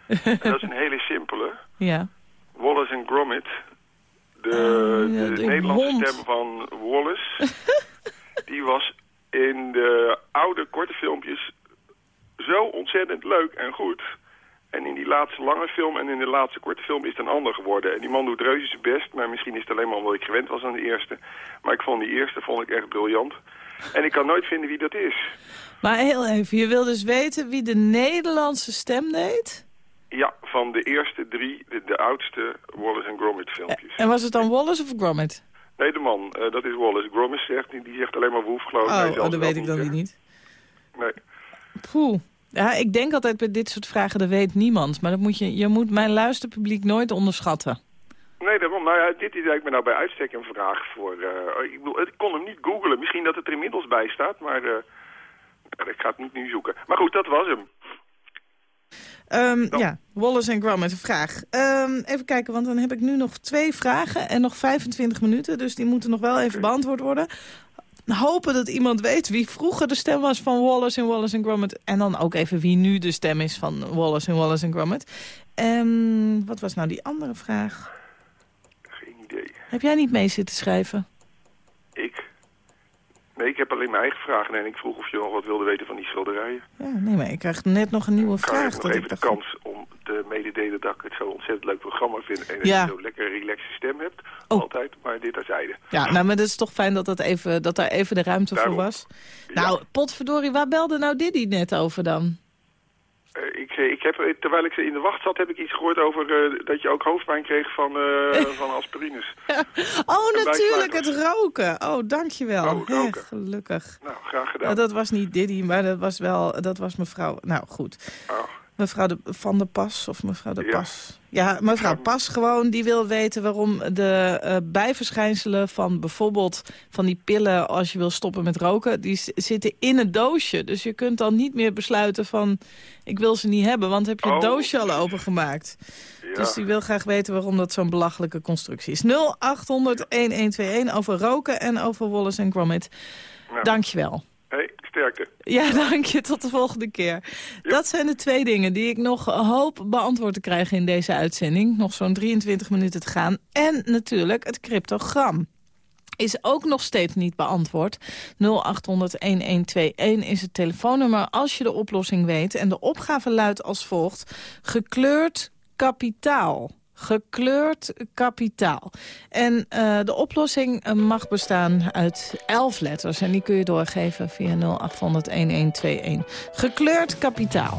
S11: En dat is een hele simpele. (laughs)
S3: Ja.
S11: Wallace en Gromit. De,
S3: Ah, ja,
S11: de
S3: de
S11: Nederlandse
S3: hond.
S11: stem van Wallace. (laughs) die was in de oude korte filmpjes zo ontzettend leuk en goed. En in die laatste lange film en in de laatste korte film is het een ander geworden. En die man doet reuze zijn best, maar misschien is het alleen maar omdat ik gewend was aan de eerste. Maar ik vond die eerste vond ik echt briljant. En ik kan nooit vinden wie dat is.
S3: Maar heel even, je wil dus weten wie de Nederlandse stem deed?
S11: Ja, van de eerste drie, de, de oudste Wallace en Gromit filmpjes.
S3: En was het dan Wallace of Gromit?
S11: Nee, de man, eh, dat is Wallace. Gromit zegt, die, zegt alleen maar woef, geloof ik.
S3: Oh, oh, dat weet ik dan weer niet.
S11: Nee.
S3: Poeh. Ja, ik denk altijd bij dit soort vragen, dat weet niemand. Maar dat moet je, je moet mijn luisterpubliek nooit onderschatten.
S11: Nee, daarom. Nou ja, dit is eigenlijk nou bij uitstek een vraag voor... eh, ik, bedoel, ik kon hem niet googlen. Misschien dat het er inmiddels bij staat, maar... eh, ik ga het niet nu zoeken. Maar goed, dat was hem.
S3: Ehm, ja, Wallace en Gromit, een vraag. Ehm, even kijken, want dan heb ik nu nog twee vragen en nog 25 minuten. Dus die moeten nog wel even beantwoord worden. Hopen dat iemand weet wie vroeger de stem was van Wallace en Wallace en Gromit. En dan ook even wie nu de stem is van Wallace en Wallace en Gromit. Ehm, wat was nou die andere vraag?
S11: Geen idee.
S3: Heb jij niet mee zitten schrijven?
S11: Nee, ik heb alleen mijn eigen vragen. En ik vroeg of je nog wat wilde weten van die schilderijen.
S3: Ja, nee, maar ik krijg net nog een nieuwe
S11: Ik
S3: vraag.
S11: nog
S3: dat
S11: even de kans om te mededelen dat ik het zo'n ontzettend leuk programma vind. En dat
S3: Ja.
S11: je zo'n lekker relaxe stem hebt.
S3: Oh.
S11: Altijd. Maar dit terzijde.
S3: Ja, nou, maar het is toch fijn dat, dat, even, dat daar even de ruimte
S11: Daarom.
S3: voor was. Nou, potverdorie, waar belde nou Diddy net over dan?
S11: Eh, ik, ik heb, eh, terwijl ik ze in de wacht zat, heb ik iets gehoord over eh, dat je ook hoofdpijn kreeg van, eh, van aspirines. (laughs)
S3: Oh,
S11: En
S3: natuurlijk, het roken. Oh, dankjewel.
S11: Oh,
S3: gelukkig.
S11: Nou, graag gedaan.
S3: Nou, dat was niet Diddy, maar dat was wel, dat was mevrouw, nou goed.
S11: Oh.
S3: Mevrouw de, Van der Pas of mevrouw de
S11: Ja.
S3: Pas. Ja, mevrouw Pas gewoon, die wil weten waarom de eh, bijverschijnselen van bijvoorbeeld van die pillen als je wil stoppen met roken, die zitten in een doosje. Dus je kunt dan niet meer besluiten van ik wil ze niet hebben, want heb je het
S11: Oh.
S3: doosje al opengemaakt.
S11: Ja.
S3: Dus die wil graag weten waarom dat zo'n belachelijke constructie is. 0800-1121 over roken en over Wallace en Gromit. Dankjewel.
S11: Hey, sterkte.
S3: Ja, (laughs) dank je. Tot de volgende keer. Dat zijn de twee dingen die ik nog hoop beantwoord te krijgen in deze uitzending. Nog zo'n 23 minuten te gaan. En natuurlijk het cryptogram.
S12: is ook nog steeds niet beantwoord. 0800-1121 is het telefoonnummer als je de oplossing weet. En de opgave luidt als volgt. Gekleurd kapitaal. Gekleurd kapitaal. En uh, de oplossing eh, mag bestaan uit elf letters. En die kun je doorgeven via 0800-1121. Gekleurd kapitaal.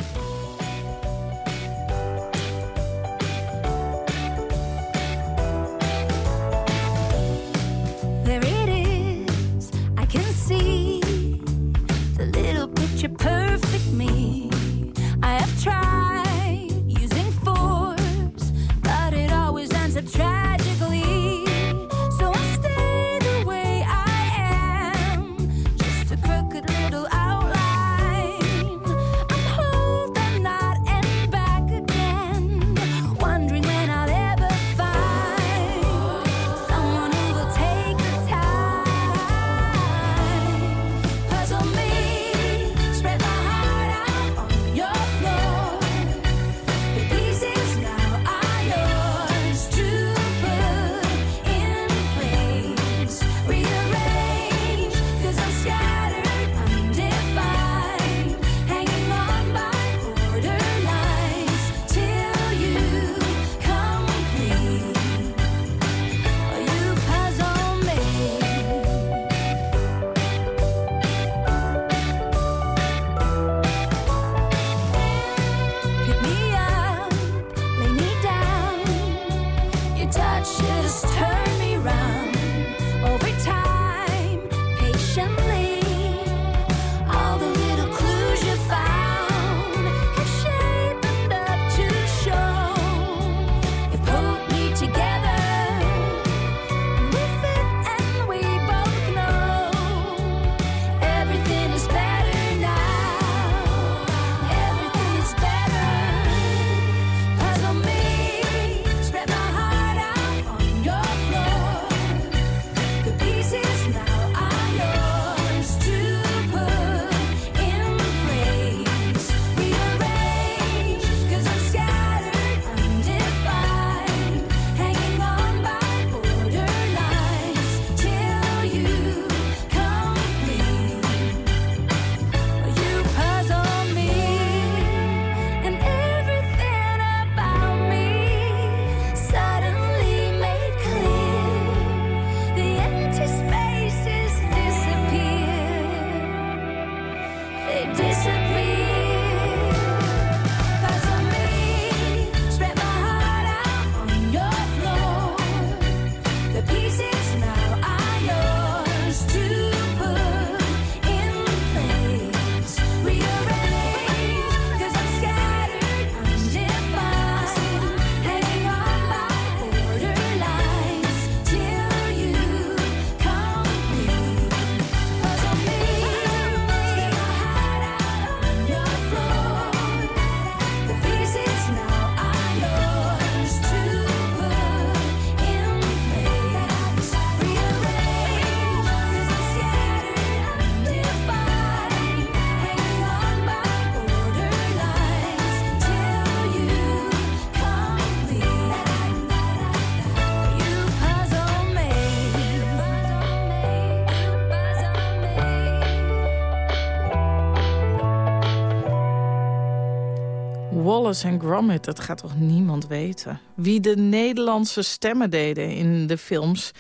S12: En Gromit, dat gaat toch niemand weten? Wie de Nederlandse stemmen deden in de films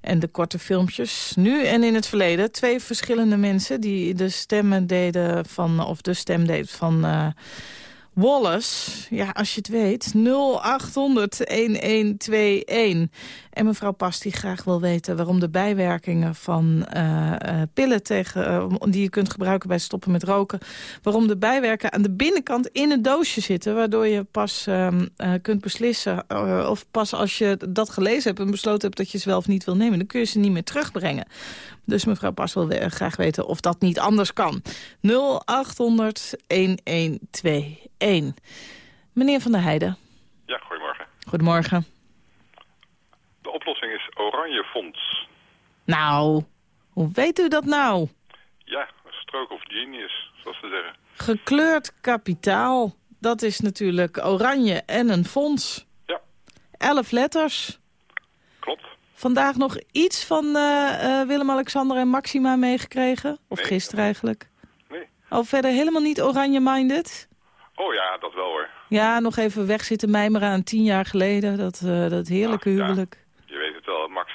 S12: en de korte filmpjes. Nu en in het verleden. Twee verschillende mensen die de stemmen deden van, of de stem deed van eh, Wallace. Ja, als je het weet. 0800-1121. En mevrouw Pas die graag wil weten waarom de bijwerkingen van eh, eh, pillen tegen, eh, die je kunt gebruiken bij stoppen met roken, waarom de bijwerken aan de binnenkant in het doosje zitten, waardoor je pas ehm, eh, kunt beslissen, of pas als je dat gelezen hebt en besloten hebt dat je ze wel of niet wil nemen, dan kun je ze niet meer terugbrengen. Dus mevrouw Pas wil graag weten of dat niet anders kan. 0800-1121. Meneer Van der Heijden,
S13: Ja, goedemorgen.
S12: goedemorgen.
S13: De oplossing is Oranje Fonds.
S12: Nou, hoe weet u dat nou?
S13: Ja, een stroke of genius, zoals ze zeggen.
S12: Gekleurd kapitaal, dat is natuurlijk oranje en een fonds.
S13: Ja.
S12: Elf letters.
S13: Klopt.
S3: vandaag nog iets van eh, eh, Willem-Alexander en Maxima meegekregen? Of
S13: Nee.
S3: gisteren eigenlijk?
S13: Nee.
S3: Oh, verder helemaal niet oranje-minded?
S13: Oh ja, dat wel hoor.
S3: Ja, nog even weg zitten mijmeren aan tien jaar geleden. Dat, eh, dat heerlijke
S13: Ja,
S3: huwelijk.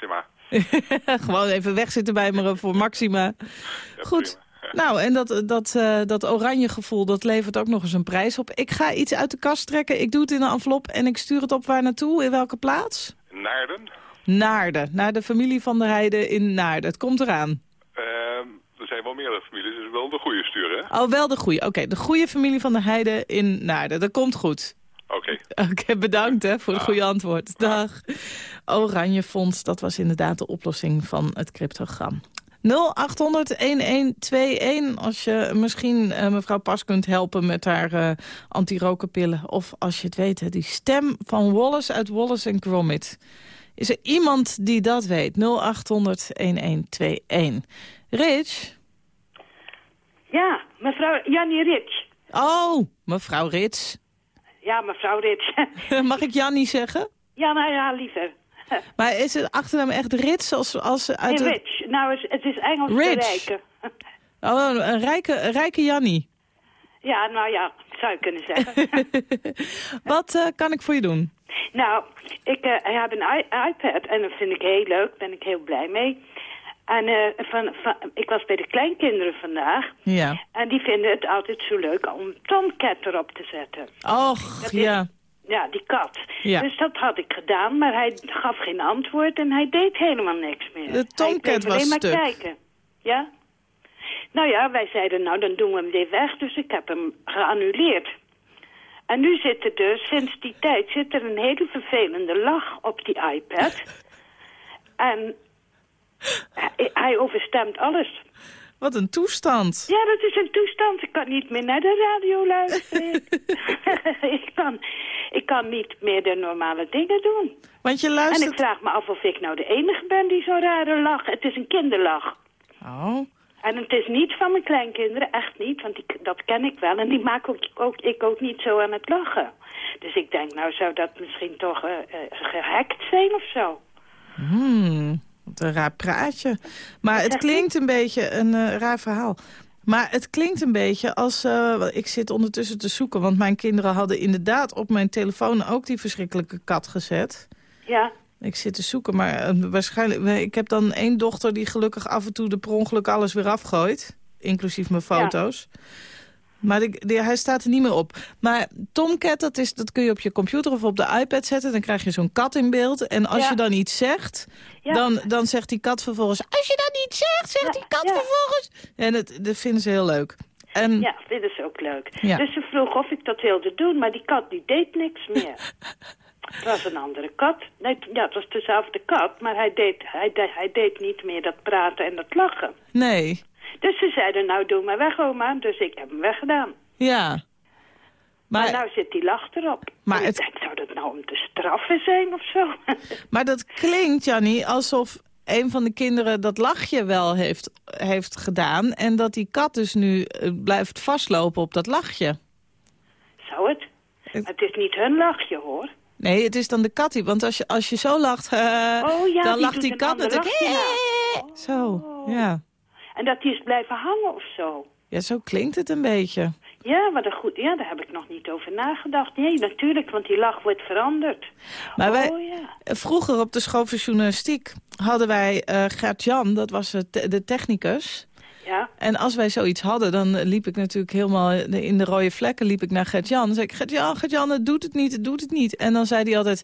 S13: Maxima. (laughs)
S3: Gewoon even weg zitten mijmeren voor Maxima. Goed. Nou, en dat, dat, eh, dat oranje gevoel, dat levert ook nog eens een prijs op. Ik ga iets uit de kast trekken, ik doe het in een envelop en ik stuur het op waar naartoe? In welke plaats?
S13: Naarden.
S3: Naarden, naar de familie van der Heijden in Naarden. Het komt eraan.
S13: Ehm, er zijn wel meerdere families, dus wel de goede sturen. hè?
S3: Oh, wel de goede. Oké, de goede familie van der Heijden in Naarden. Dat komt goed.
S13: Oké. (laughs)
S3: Oké, bedankt hè, voor het goede antwoord. Dag. Oranje Fonds, dat was inderdaad de oplossing van het cryptogram. 0800-1121 als je misschien eh, mevrouw Pas kunt helpen met haar eh anti-rokenpillen. Of als je het weet, hè, die stem van Wallace uit Wallace en Gromit. Is er iemand die dat weet? 0800-1121. Rich?
S14: Ja, mevrouw Jannie Rits.
S3: Oh, mevrouw Rits.
S14: Ja, mevrouw Rits. (laughs)
S3: Mag ik Jannie zeggen?
S14: ja, nou ja, liever. (laughs)
S3: Maar is het achternaam echt Rits als, als uit
S14: Nee. Rich. Nou, het is- het is Engels
S3: Rich.
S14: te rijken. (laughs)
S3: Oh, een rijke, een rijke Jannie.
S14: Ja, nou ja, zou je kunnen zeggen.
S3: Wat eh, kan ik voor je doen?
S14: nou, ik eh, heb een iPad en dat vind ik heel leuk. Daar ben ik heel blij mee. En eh, van, van, ik was bij de kleinkinderen vandaag.
S3: Ja.
S14: En die vinden het altijd zo leuk om Tomcat erop te zetten.
S3: Och,
S14: is-
S3: ja.
S14: Ja, die kat.
S3: Ja.
S14: Dus dat had ik gedaan, maar hij gaf geen antwoord en hij deed helemaal niks meer.
S3: De Tomcat was
S14: alleen maar
S3: stuk.
S14: kijken. Ja? Nou ja, wij zeiden, nou dan doen we hem weer weg, dus ik heb hem geannuleerd. En nu zit er dus, sinds die tijd, zit er een hele vervelende lach op die iPad. (laughs) en hij, overstemt alles.
S3: Wat een toestand.
S14: Ja, dat is een toestand. Ik kan niet meer naar de radio luisteren. (laughs) ik, kan, ik kan niet meer de normale dingen doen.
S3: Want je
S14: En
S3: luistert...
S14: ik vraag me af of ik nou de enige ben die zo'n rare lach... Het is een kinderlach.
S3: Oh.
S14: En het is niet van mijn kleinkinderen, echt niet, want die, dat ken ik wel. En die maak ook, ook, ik ook niet zo aan het lachen. Dus ik denk, nou zou dat misschien toch eh, eh, gehackt zijn of zo.
S3: Hmm, wat een raar praatje. Maar het klinkt een beetje een eh, raar verhaal. Maar het klinkt een beetje als... eh, ik zit ondertussen te zoeken, want mijn kinderen hadden inderdaad op mijn telefoon ook die verschrikkelijke kat gezet.
S14: Ja,
S3: Ik zit te zoeken, maar eh, waarschijnlijk... Ik heb dan één dochter die gelukkig af en toe de per ongeluk alles weer afgooit. Inclusief mijn foto's. Maar hij staat er niet meer op. Maar Tomcat, dat, is, dat kun je op je computer of op de iPad zetten. Dan krijg je zo'n kat in beeld. En als
S14: Ja.
S3: je dan iets zegt,
S14: Ja.
S3: dan, dan zegt die kat vervolgens... Als je dat niet zegt, zegt die kat vervolgens... En dat, dat vinden ze heel leuk. En,
S14: ja, dit is ook leuk. Dus ze vroeg of ik dat wilde doen, maar die kat die deed niks meer. (laughs) het was een andere kat. Nee, ja, het was dezelfde kat, maar hij deed, hij, hij deed niet meer dat praten en dat lachen.
S3: Nee,
S14: Dus ze zeiden, nou doe maar weg, oma. Dus ik heb hem weggedaan.
S3: ja.
S14: Maar,
S3: Maar,
S14: nou zit die lach erop.
S3: Maar
S14: En
S3: het-
S14: ik denk, zou dat nou om te straffen zijn of zo? (laughs)
S3: maar dat klinkt, Jannie, alsof een van de kinderen dat lachje wel heeft, heeft gedaan... en dat die kat dus nu eh, blijft vastlopen op dat lachje.
S14: Zou het? Het is niet hun lachje, hoor.
S3: Nee, het is dan de kat die. Want als je, als je zo lacht, (laughs)
S14: Oh ja,
S3: dan
S14: die
S3: lacht die kat natuurlijk.
S14: lachje.
S3: Zo, ja.
S14: En dat die is blijven hangen of zo.
S3: Ja, zo klinkt het een beetje.
S14: Ja, maar dat goed, ja, daar heb ik nog niet over nagedacht. Nee, natuurlijk, want die lach wordt veranderd.
S3: Maar wij,
S14: Oh ja.
S3: vroeger op de school voor journalistiek hadden wij eh Gert-Jan, dat was te- de technicus.
S14: Ja,
S3: En als wij zoiets hadden, dan liep ik natuurlijk helemaal in de rode vlekken liep ik naar Gert-Jan. Dan zei ik, Gert-Jan, Gert-Jan, het doet het niet, het doet het niet. En dan zei hij altijd,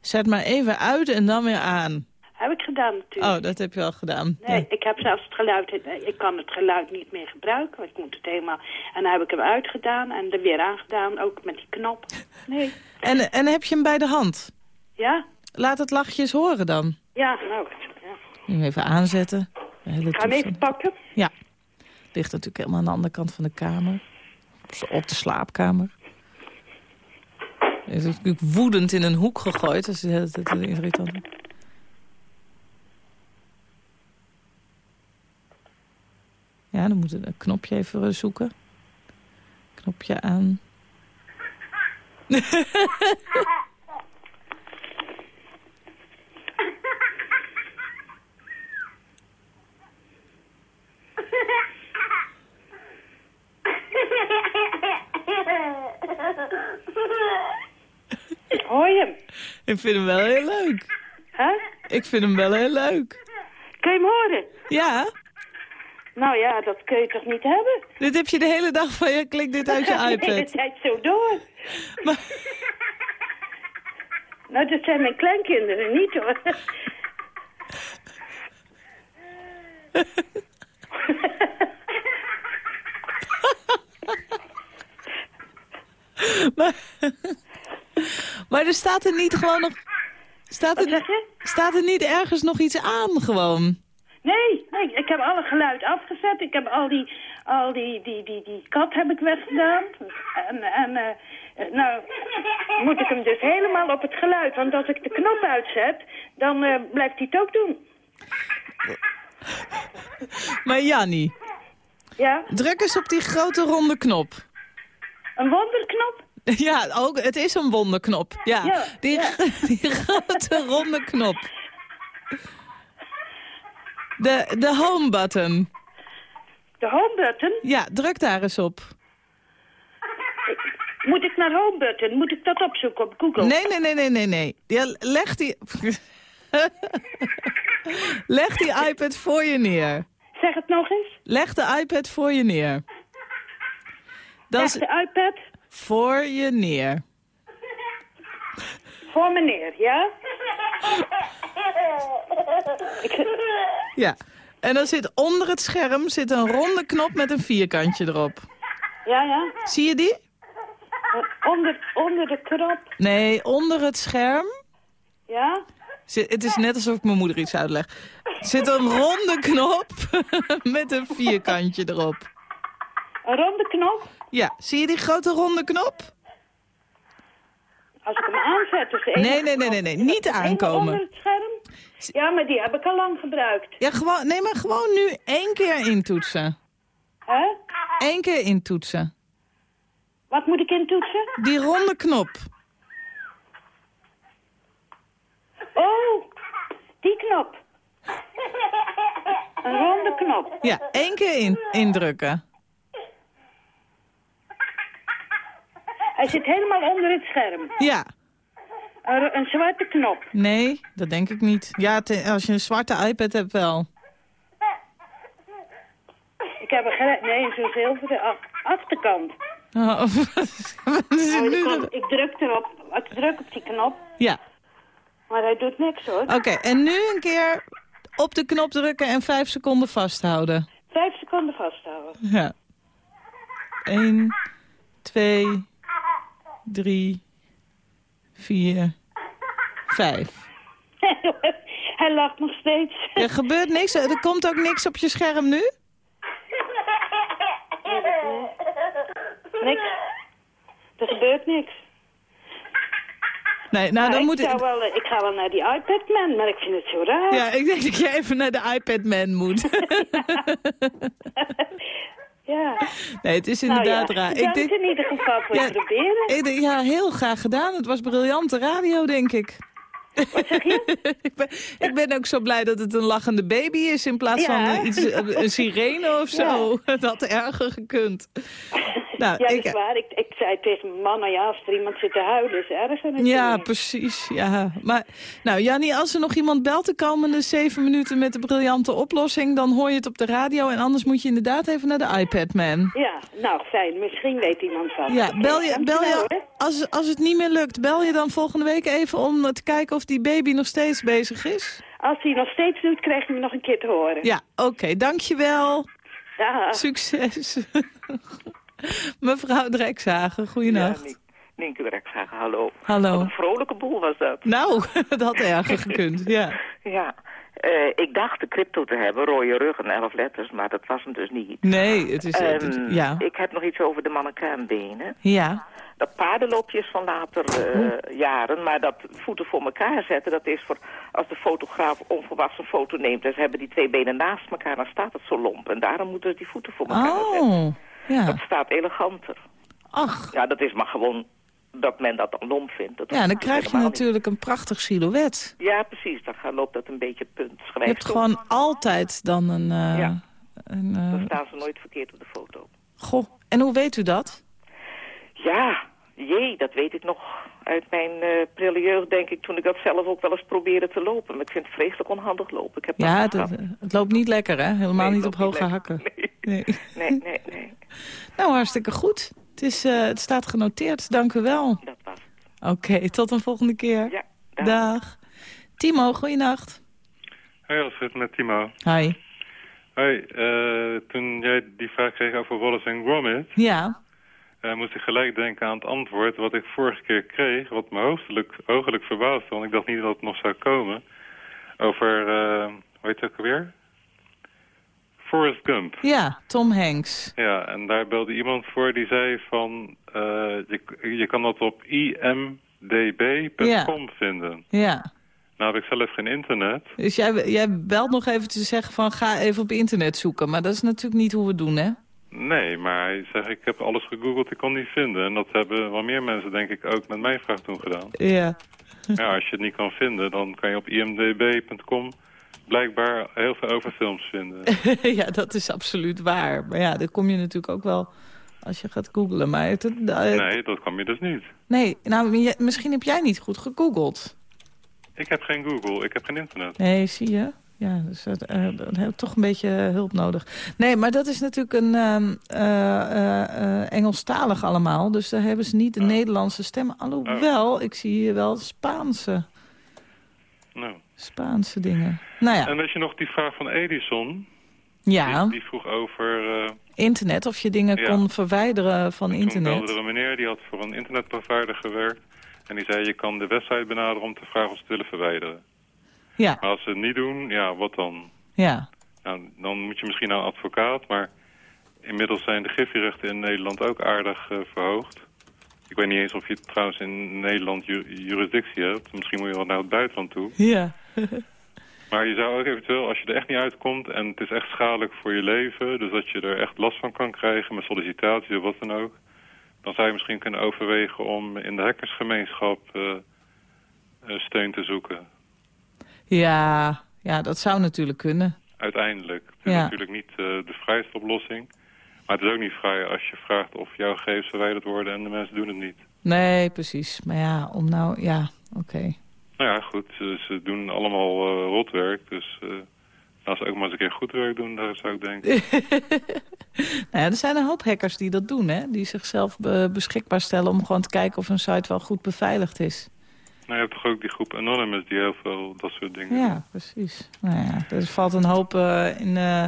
S3: zet maar even uit en dan weer aan.
S14: Heb ik gedaan natuurlijk.
S3: Oh, dat heb je al gedaan.
S14: Nee, ik heb zelfs het geluid, ik kan het geluid niet meer gebruiken. want Ik moet het helemaal, en dan heb ik hem uitgedaan en er weer aangedaan, ook met die knop. (laughs) Nee,
S3: En, en heb je hem bij de hand?
S14: ja,
S3: Laat het lachje eens horen dan.
S14: ja, nou, ja.
S3: Nu even aanzetten. Hele
S14: ik ga hem even pakken.
S3: Ja. Ligt natuurlijk helemaal aan de andere kant van de kamer. Op- de slaapkamer. Hij is natuurlijk woedend in een hoek gegooid. Dat is irritant. Ja, dan moeten we een knopje even zoeken. Knopje aan.
S14: Ik.
S3: Ik vind hem wel heel leuk.
S14: Huh?
S3: Ik vind hem wel heel leuk.
S14: Kun je hem horen?
S3: Ja.
S14: Nou ja, dat kun je toch niet hebben?
S3: dit heb je de hele dag van je klinkt dit uit je
S14: gaat (laughs) de hele
S3: iPad.
S14: tijd zo door.
S3: Maar, (laughs)
S14: Nou, dat zijn mijn kleinkinderen niet hoor. (laughs)
S3: maar, maar er staat er niet gewoon nog... Staat er, staat er niet ergens nog iets aan gewoon?
S14: Nee, nee, ik heb alle geluid afgezet. Ik heb al die, al die, die, die, die kat heb ik weggedaan. En, en eh, eh, nou moet ik hem dus helemaal op het geluid. Want als ik de knop uitzet, dan eh, blijft hij het ook doen.
S3: Maar Jannie,
S14: Ja,
S3: druk eens op die grote ronde knop.
S14: een wonderknop.
S3: Ja, ook, het is een wonderknop. Ja,
S14: Ja,
S3: die,
S14: ja. (laughs)
S3: die grote ronde knop. De, de home button.
S14: De home button.
S3: Ja, druk daar eens op.
S14: Moet ik naar home button? Moet ik dat opzoeken op Google?
S3: Nee, nee, nee, nee, nee, nee. Ja, leg die... (laughs) leg die iPad voor je neer.
S14: Zeg het nog eens.
S3: Leg de iPad voor je neer. Dat
S14: Leg de iPad
S3: voor je neer.
S14: Voor meneer, ja?
S3: Ja. En dan zit onder het scherm zit een ronde knop met een vierkantje erop.
S14: ja, ja.
S3: Zie je die?
S14: Onder, onder de knop,
S3: Nee, onder het scherm.
S14: ja?
S3: Zit, het is net alsof ik mijn moeder iets uitleg. Zit een ronde knop (laughs) met een vierkantje erop.
S14: Een ronde knop.
S3: Ja, zie je die grote ronde knop?
S14: Als ik hem aanzet, dus de
S3: Nee, nee, nee, nee, nee, niet aankomen.
S14: Onder het scherm? Ja, maar die heb ik al lang gebruikt.
S3: Ja, gewoon, nee, maar gewoon nu één keer intoetsen.
S14: Hè?
S3: Eén keer intoetsen.
S14: Wat moet ik intoetsen?
S3: Die ronde knop.
S14: Oh, die knop. Een ronde knop.
S3: Ja, één keer in, indrukken.
S14: Hij zit helemaal onder het scherm.
S3: Ja.
S14: Een, een zwarte knop.
S3: Nee, dat denk ik niet. Ja, als je een zwarte iPad hebt wel.
S14: Ik heb een nee, zo'n zilveren ach- achterkant.
S3: Oh, (laughs) wat is
S14: ik,
S3: dan?
S14: kan- ik druk erop, ik druk op die knop,
S3: Ja,
S14: maar hij doet niks hoor.
S3: oké. En nu een keer op de knop drukken en vijf seconden vasthouden.
S14: Vijf seconden vasthouden.
S3: Ja. Eén, twee, drie, vier, vijf. (laughs)
S14: hij lacht nog steeds.
S3: Er gebeurt niks, er komt ook niks op je scherm nu?
S14: Niks. Er gebeurt niks.
S3: Nee, nou dan
S14: ik,
S3: moet
S14: zou
S3: ik...
S14: wel, ik ga wel naar die iPad man, maar ik vind het zo raar.
S3: Ja, ik denk dat je even naar de iPad Man moet. (laughs)
S14: Ja.
S3: Nee, het is
S14: Nou
S3: inderdaad
S14: ja,
S3: raar. Ik denk,
S14: in ieder geval voor
S3: Ja,
S14: het proberen.
S3: ik ja, heel graag gedaan. Het was briljante radio, denk ik.
S14: Wat zeg je? (laughs)
S3: ik, ben, ik ben ook zo blij dat het een lachende baby is in plaats van
S14: Ja.
S3: iets, een sirene of zo. Het (laughs) had erger gekund. (laughs) Nou,
S14: ja, dat
S3: ik,
S14: is waar. Ik, ik zei tegen man, nou ja, als er iemand zit te huilen, is erg. En ik
S3: ja, precies. Ja. Maar, nou, Jannie, als er nog iemand belt de komende zeven minuten met de briljante oplossing, dan hoor je het op de radio. En anders moet je inderdaad even naar de iPad Man.
S14: Ja, nou fijn. Misschien weet iemand van.
S3: Ja, bel je, bel je, als, als het niet meer lukt, bel je dan volgende week even om te kijken of die baby nog steeds bezig is?
S14: Als hij nog steeds doet, krijg je me nog een keer te horen.
S3: Ja, oké, dankjewel.
S14: Ja.
S3: Succes. (laughs) Mevrouw Drekzagen, goeienacht.
S15: Ja, Nienke Drekzagen, hallo.
S3: Hallo.
S15: Wat een vrolijke boel was dat.
S3: Nou, (laughs) dat had erger gekund, ja. (laughs)
S15: Ja, eh, ik dacht de crypto te hebben, rode rug en elf letters, maar dat was hem dus niet.
S3: Nee, het is... het-
S15: Ehm,
S3: ja.
S15: Ik heb nog iets over de mannequinbenen.
S3: Ja.
S15: Dat paardenloopjes van later eh, jaren, maar dat voeten voor elkaar zetten, dat is voor als de fotograaf onvolwassen foto neemt en ze hebben die twee benen naast elkaar, dan staat het zo lomp. En daarom moeten ze die voeten voor elkaar zetten.
S3: Oh, ja.
S15: Dat staat eleganter.
S3: Ach.
S15: Ja, dat is maar gewoon dat men dat dan lomp vindt. Dat
S3: Ja, dan krijg je
S15: niet.
S3: natuurlijk een prachtig silhouet.
S15: Ja, precies. Dan loopt dat een beetje punt.
S3: Je hebt gewoon altijd dan een... eh,
S15: Ja.
S3: een eh,
S15: Dan staan ze nooit verkeerd op de foto.
S3: goh, en hoe weet u dat?
S15: Ja, jee, dat weet ik nog uit mijn eh prille jeugd, denk ik, toen ik dat zelf ook wel eens probeerde te lopen. Maar ik vind het vreselijk onhandig lopen. Ik heb
S3: Ja,
S15: dat
S3: het, het loopt niet lekker, hè? Helemaal
S15: Nee,
S3: niet op hoge
S15: niet
S3: hakken.
S15: Nee, nee, (laughs) nee. nee. (laughs)
S3: Nou, hartstikke goed. Het, is, eh, het staat genoteerd. Dank u wel.
S15: Dat was
S3: Oké, tot een volgende keer.
S15: Ja,
S3: dag. Timo, goeienacht.
S16: Hoi Alfred, met Timo.
S3: Hi.
S16: Hoi, eh, toen jij die vraag kreeg over Wallace en Gromit...
S3: Ja.
S16: Eh, moest ik gelijk denken aan het antwoord wat ik vorige keer kreeg... wat me hoogstelijk, hoogelijk verbaasde, want ik dacht niet dat het nog zou komen... over, eh hoe heet het ook alweer? Forrest Gump.
S3: Ja, Tom Hanks.
S16: Ja, en daar belde iemand voor die zei van... eh, je, je kan dat op imdb.com vinden.
S3: Ja.
S16: Nou heb ik zelf geen internet.
S3: Dus jij, jij belt nog even te zeggen van ga even op internet zoeken. Maar dat is natuurlijk niet hoe we het doen, hè?
S16: Nee, maar hij zegt, ik heb alles gegoogeld, ik kon niet vinden. En dat hebben wel meer mensen, denk ik, ook met mijn vraag toen gedaan.
S3: Ja. (laughs)
S16: Ja, als je het niet kan vinden, dan kan je op imdb.com blijkbaar heel veel over films vinden. (laughs)
S3: ja, dat is absoluut waar. Maar ja, dat kom je natuurlijk ook wel als je gaat googlen. Maar het, het- het-
S16: Nee, dat kan je dus niet.
S3: nee, nou, misschien heb jij niet goed gegoogeld.
S16: Ik heb geen Google, ik heb geen internet.
S3: Nee, zie je? Ja, dus eh, heeft toch een beetje hulp nodig. Nee, maar dat is natuurlijk een ehm, eh, eh, eh, Engelstalig allemaal. Dus daar hebben ze niet de Nederlandse stemmen. Alhoewel, ik zie hier wel Spaanse,
S16: Nou.
S3: Spaanse dingen. Nou ja,
S16: En weet je nog die vraag van Edison?
S3: ja
S16: Die, die vroeg over... eh,
S3: internet, of je dingen
S16: Ja.
S3: kon verwijderen van
S16: Toen
S3: internet.
S16: belde er een meneer, die had voor een internetprovider gewerkt. En die zei, je kan de website benaderen om te vragen of ze het willen verwijderen.
S3: Ja,
S16: Maar als ze het niet doen, ja, wat dan?
S3: ja.
S16: Nou, dan moet je misschien naar een advocaat, maar inmiddels zijn de griffierechten in Nederland ook aardig eh, verhoogd. Ik weet niet eens of je trouwens in Nederland ju- jurisdictie hebt. Misschien moet je wel naar het buitenland toe.
S3: Ja. (laughs)
S16: Maar je zou ook eventueel, als je er echt niet uitkomt en het is echt schadelijk voor je leven, dus dat je er echt last van kan krijgen met sollicitatie of wat dan ook, dan zou je misschien kunnen overwegen om in de hackersgemeenschap eh, eh, steun te zoeken.
S3: Ja, ja, dat zou natuurlijk kunnen.
S16: Uiteindelijk. Het is
S3: Ja.
S16: natuurlijk niet eh, de vrijste oplossing. Maar het is ook niet vrij als je vraagt of jouw gegevens verwijderd worden en de mensen doen het niet.
S3: Nee, precies. Maar ja, om nou... Ja, oké.
S16: Nou ja, goed, ze, ze doen allemaal eh, rotwerk, dus uh, als ze ook maar eens een keer goed werk doen, daar zou ik denken. (laughs)
S3: Nou ja, er zijn een hoop hackers die dat doen, hè? Die zichzelf be- beschikbaar stellen om gewoon te kijken of een site wel goed beveiligd is.
S16: Nou, je hebt toch ook die groep Anonymous die heel veel dat soort dingen doen.
S3: Ja, precies. Nou ja, er valt een hoop eh, in eh,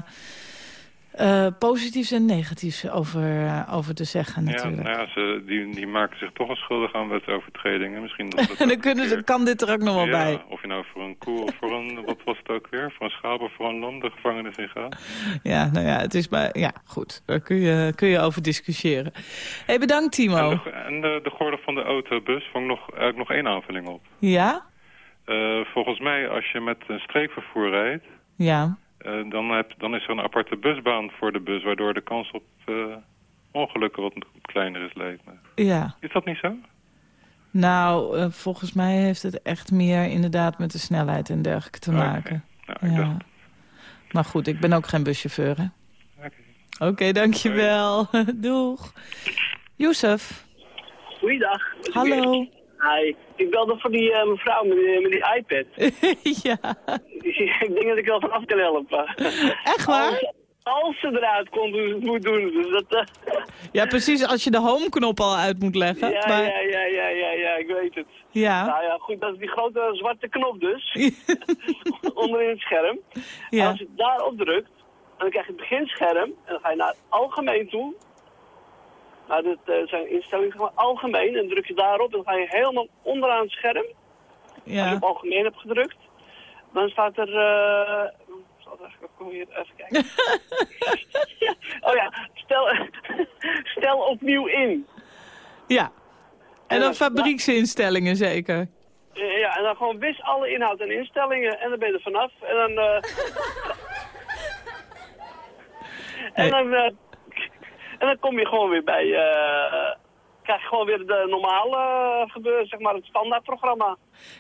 S3: eh, positiefs en negatiefs over, eh, over te zeggen
S16: Ja,
S3: natuurlijk.
S16: nou ja, ze, die, die maken zich toch wel schuldig aan wetsovertredingen. Misschien dat (laughs)
S3: En
S16: ook
S3: dan kunnen ze,
S16: keer-
S3: kan dit er ook nog wel
S16: ja,
S3: bij.
S16: Of je nou voor een koe of voor een, wat was het ook weer? Voor een schaap of voor een lam de gevangenis in gaat.
S3: Ja, nou ja, het is maar... Ja, goed. Daar kun je, kun je over discussiëren. hey, bedankt Timo.
S16: En, de, en de, de gordel van de autobus vang nog, eigenlijk nog één aanvulling op.
S3: Ja?
S16: Eh, volgens mij, als je met een streekvervoer rijdt,
S3: Ja.
S16: Eh, dan, heb, dan is er een aparte busbaan voor de bus, waardoor de kans op eh, ongelukken wat kleiner is, lijkt me.
S3: Ja.
S16: Is dat niet zo?
S3: Nou, eh, volgens mij heeft het echt meer inderdaad met de snelheid en dergelijke te maken.
S16: Nou,
S3: ja. Maar goed, ik ben ook geen buschauffeur, hè? Oké, dankjewel. (laughs) Doeg. Youssef.
S17: Goeiedag.
S3: Hallo.
S17: Hi. Ik belde voor die eh, mevrouw met die, met die iPad. (laughs)
S3: ja.
S17: Ik denk dat ik wel vanaf kan helpen. (laughs)
S3: Echt waar?
S17: Als, als ze eruit komt ze het moet doen. Dus dat, eh, (laughs)
S3: Ja, precies als je de home-knop al uit moet leggen.
S17: ja,
S3: maar...
S17: ja, ja, ja, ja, ja, ik weet het.
S3: Ja.
S17: Nou ja, goed, dat is die grote zwarte knop dus. onderin het scherm.
S3: Ja.
S17: En als je daarop drukt, dan krijg je het beginscherm. En dan ga je naar algemeen toe. Nou, dit eh, zijn instellingen algemeen. En druk je daarop en dan ga je helemaal onderaan het scherm. Als
S3: Ja.
S17: je op algemeen hebt gedrukt, dan staat er... zal ik kom hier even kijken. (laughs) oh ja, stel, (laughs) stel opnieuw in.
S3: Ja. En dan fabrieksinstellingen zeker.
S17: Eh, ja, en dan gewoon wis alle inhoud en instellingen en dan ben je er vanaf. En dan... (laughs) en dan... en dan kom je gewoon weer bij... eh, krijg je gewoon weer de normale eh, gebeuren, zeg maar, het standaardprogramma.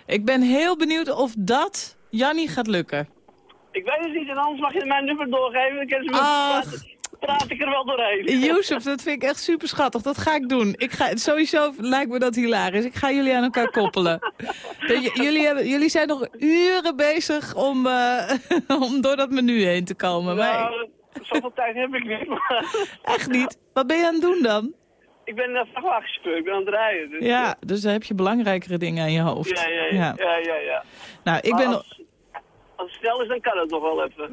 S3: Ik ben heel benieuwd of dat Jannie gaat lukken.
S17: Ik weet het niet, en anders mag je mijn nummer doorgeven. Dan ze praten. praat ik er wel doorheen. (laughs)
S3: Jozef, dat vind ik echt super schattig. Dat ga ik doen. Ik ga, sowieso lijkt me dat hilarisch. Ik ga jullie aan elkaar koppelen. (laughs) Jullie, hebben, jullie zijn nog uren bezig om, eh, (laughs) om door dat menu heen te komen. Maar
S17: zoveel tijd heb ik niet. Maar
S3: echt niet. Wat ben je aan het doen dan?
S17: ik ben een vrachtwagenchauffeur, ik ben aan het rijden. Dus,
S3: Ja, dus dan heb je belangrijkere dingen aan je hoofd.
S17: ja, ja, ja. ja, ja, ja.
S3: Nou, ik
S17: Maar
S3: ben...
S17: als, als het snel is, dan kan het nog wel even.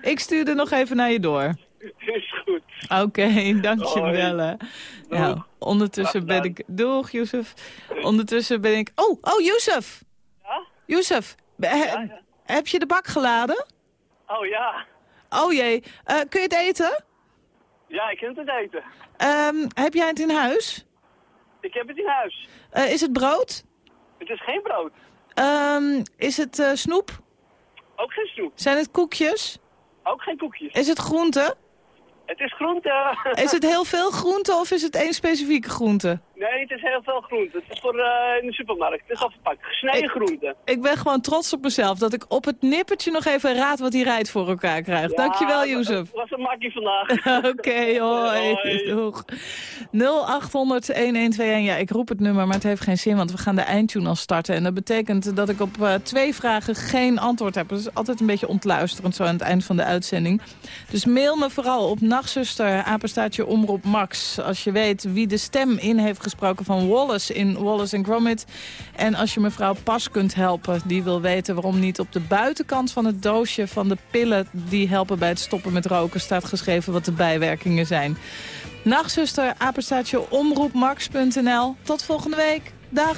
S17: (laughs)
S3: Ik stuurde nog even naar je door.
S17: is goed.
S3: Oké, dank je
S17: Hoi.
S3: wel. hè. Nou, ondertussen ben ik... Doeg, Yusuf. Ondertussen ben ik... Oh, oh, Yusuf!
S17: Ja?
S3: He- heb je de bak geladen?
S17: Oh ja.
S3: Oh jee, Eh, kun je het eten?
S17: Ja, ik kan het eten.
S3: Ehm, heb jij het in huis?
S17: Ik heb het in huis.
S3: Eh, is het brood?
S17: Het is geen brood.
S3: Ehm, is het eh, snoep?
S17: Ook geen snoep.
S3: Zijn het koekjes?
S17: Ook geen koekjes.
S3: Is het groente?
S17: Het is groente. (laughs)
S3: Is het heel veel groente of is het één specifieke groente?
S17: Nee, het is heel veel groente. Het is voor eh, in de supermarkt. Het is al verpakt. Gesneden groente.
S3: Ik ben gewoon trots op mezelf dat ik op het nippertje nog even raad wat die rijdt voor elkaar krijgt. Dankjewel, Jozef.
S17: Was een makkie vandaag. (laughs)
S3: Oké, (laughs) hoi.
S17: Hoi.
S3: Doeg. 0800-1121. Ja, ik roep het nummer, maar het heeft geen zin, want we gaan de eindtune al starten. En dat betekent dat ik op eh, twee vragen geen antwoord heb. Dat is altijd een beetje ontluisterend zo aan het eind van de uitzending. Dus mail me vooral op nachtzuster, apenstaatje omroep Max. Als je weet wie de stem in heeft gesproken van Wallace in Wallace Gromit. En als je mevrouw Pas kunt helpen, die wil weten waarom niet op de buitenkant van het doosje van de pillen die helpen bij het stoppen met roken staat geschreven wat de bijwerkingen zijn. Nachtzuster, apenstaatje omroepmax.nl. Tot volgende week. Dag.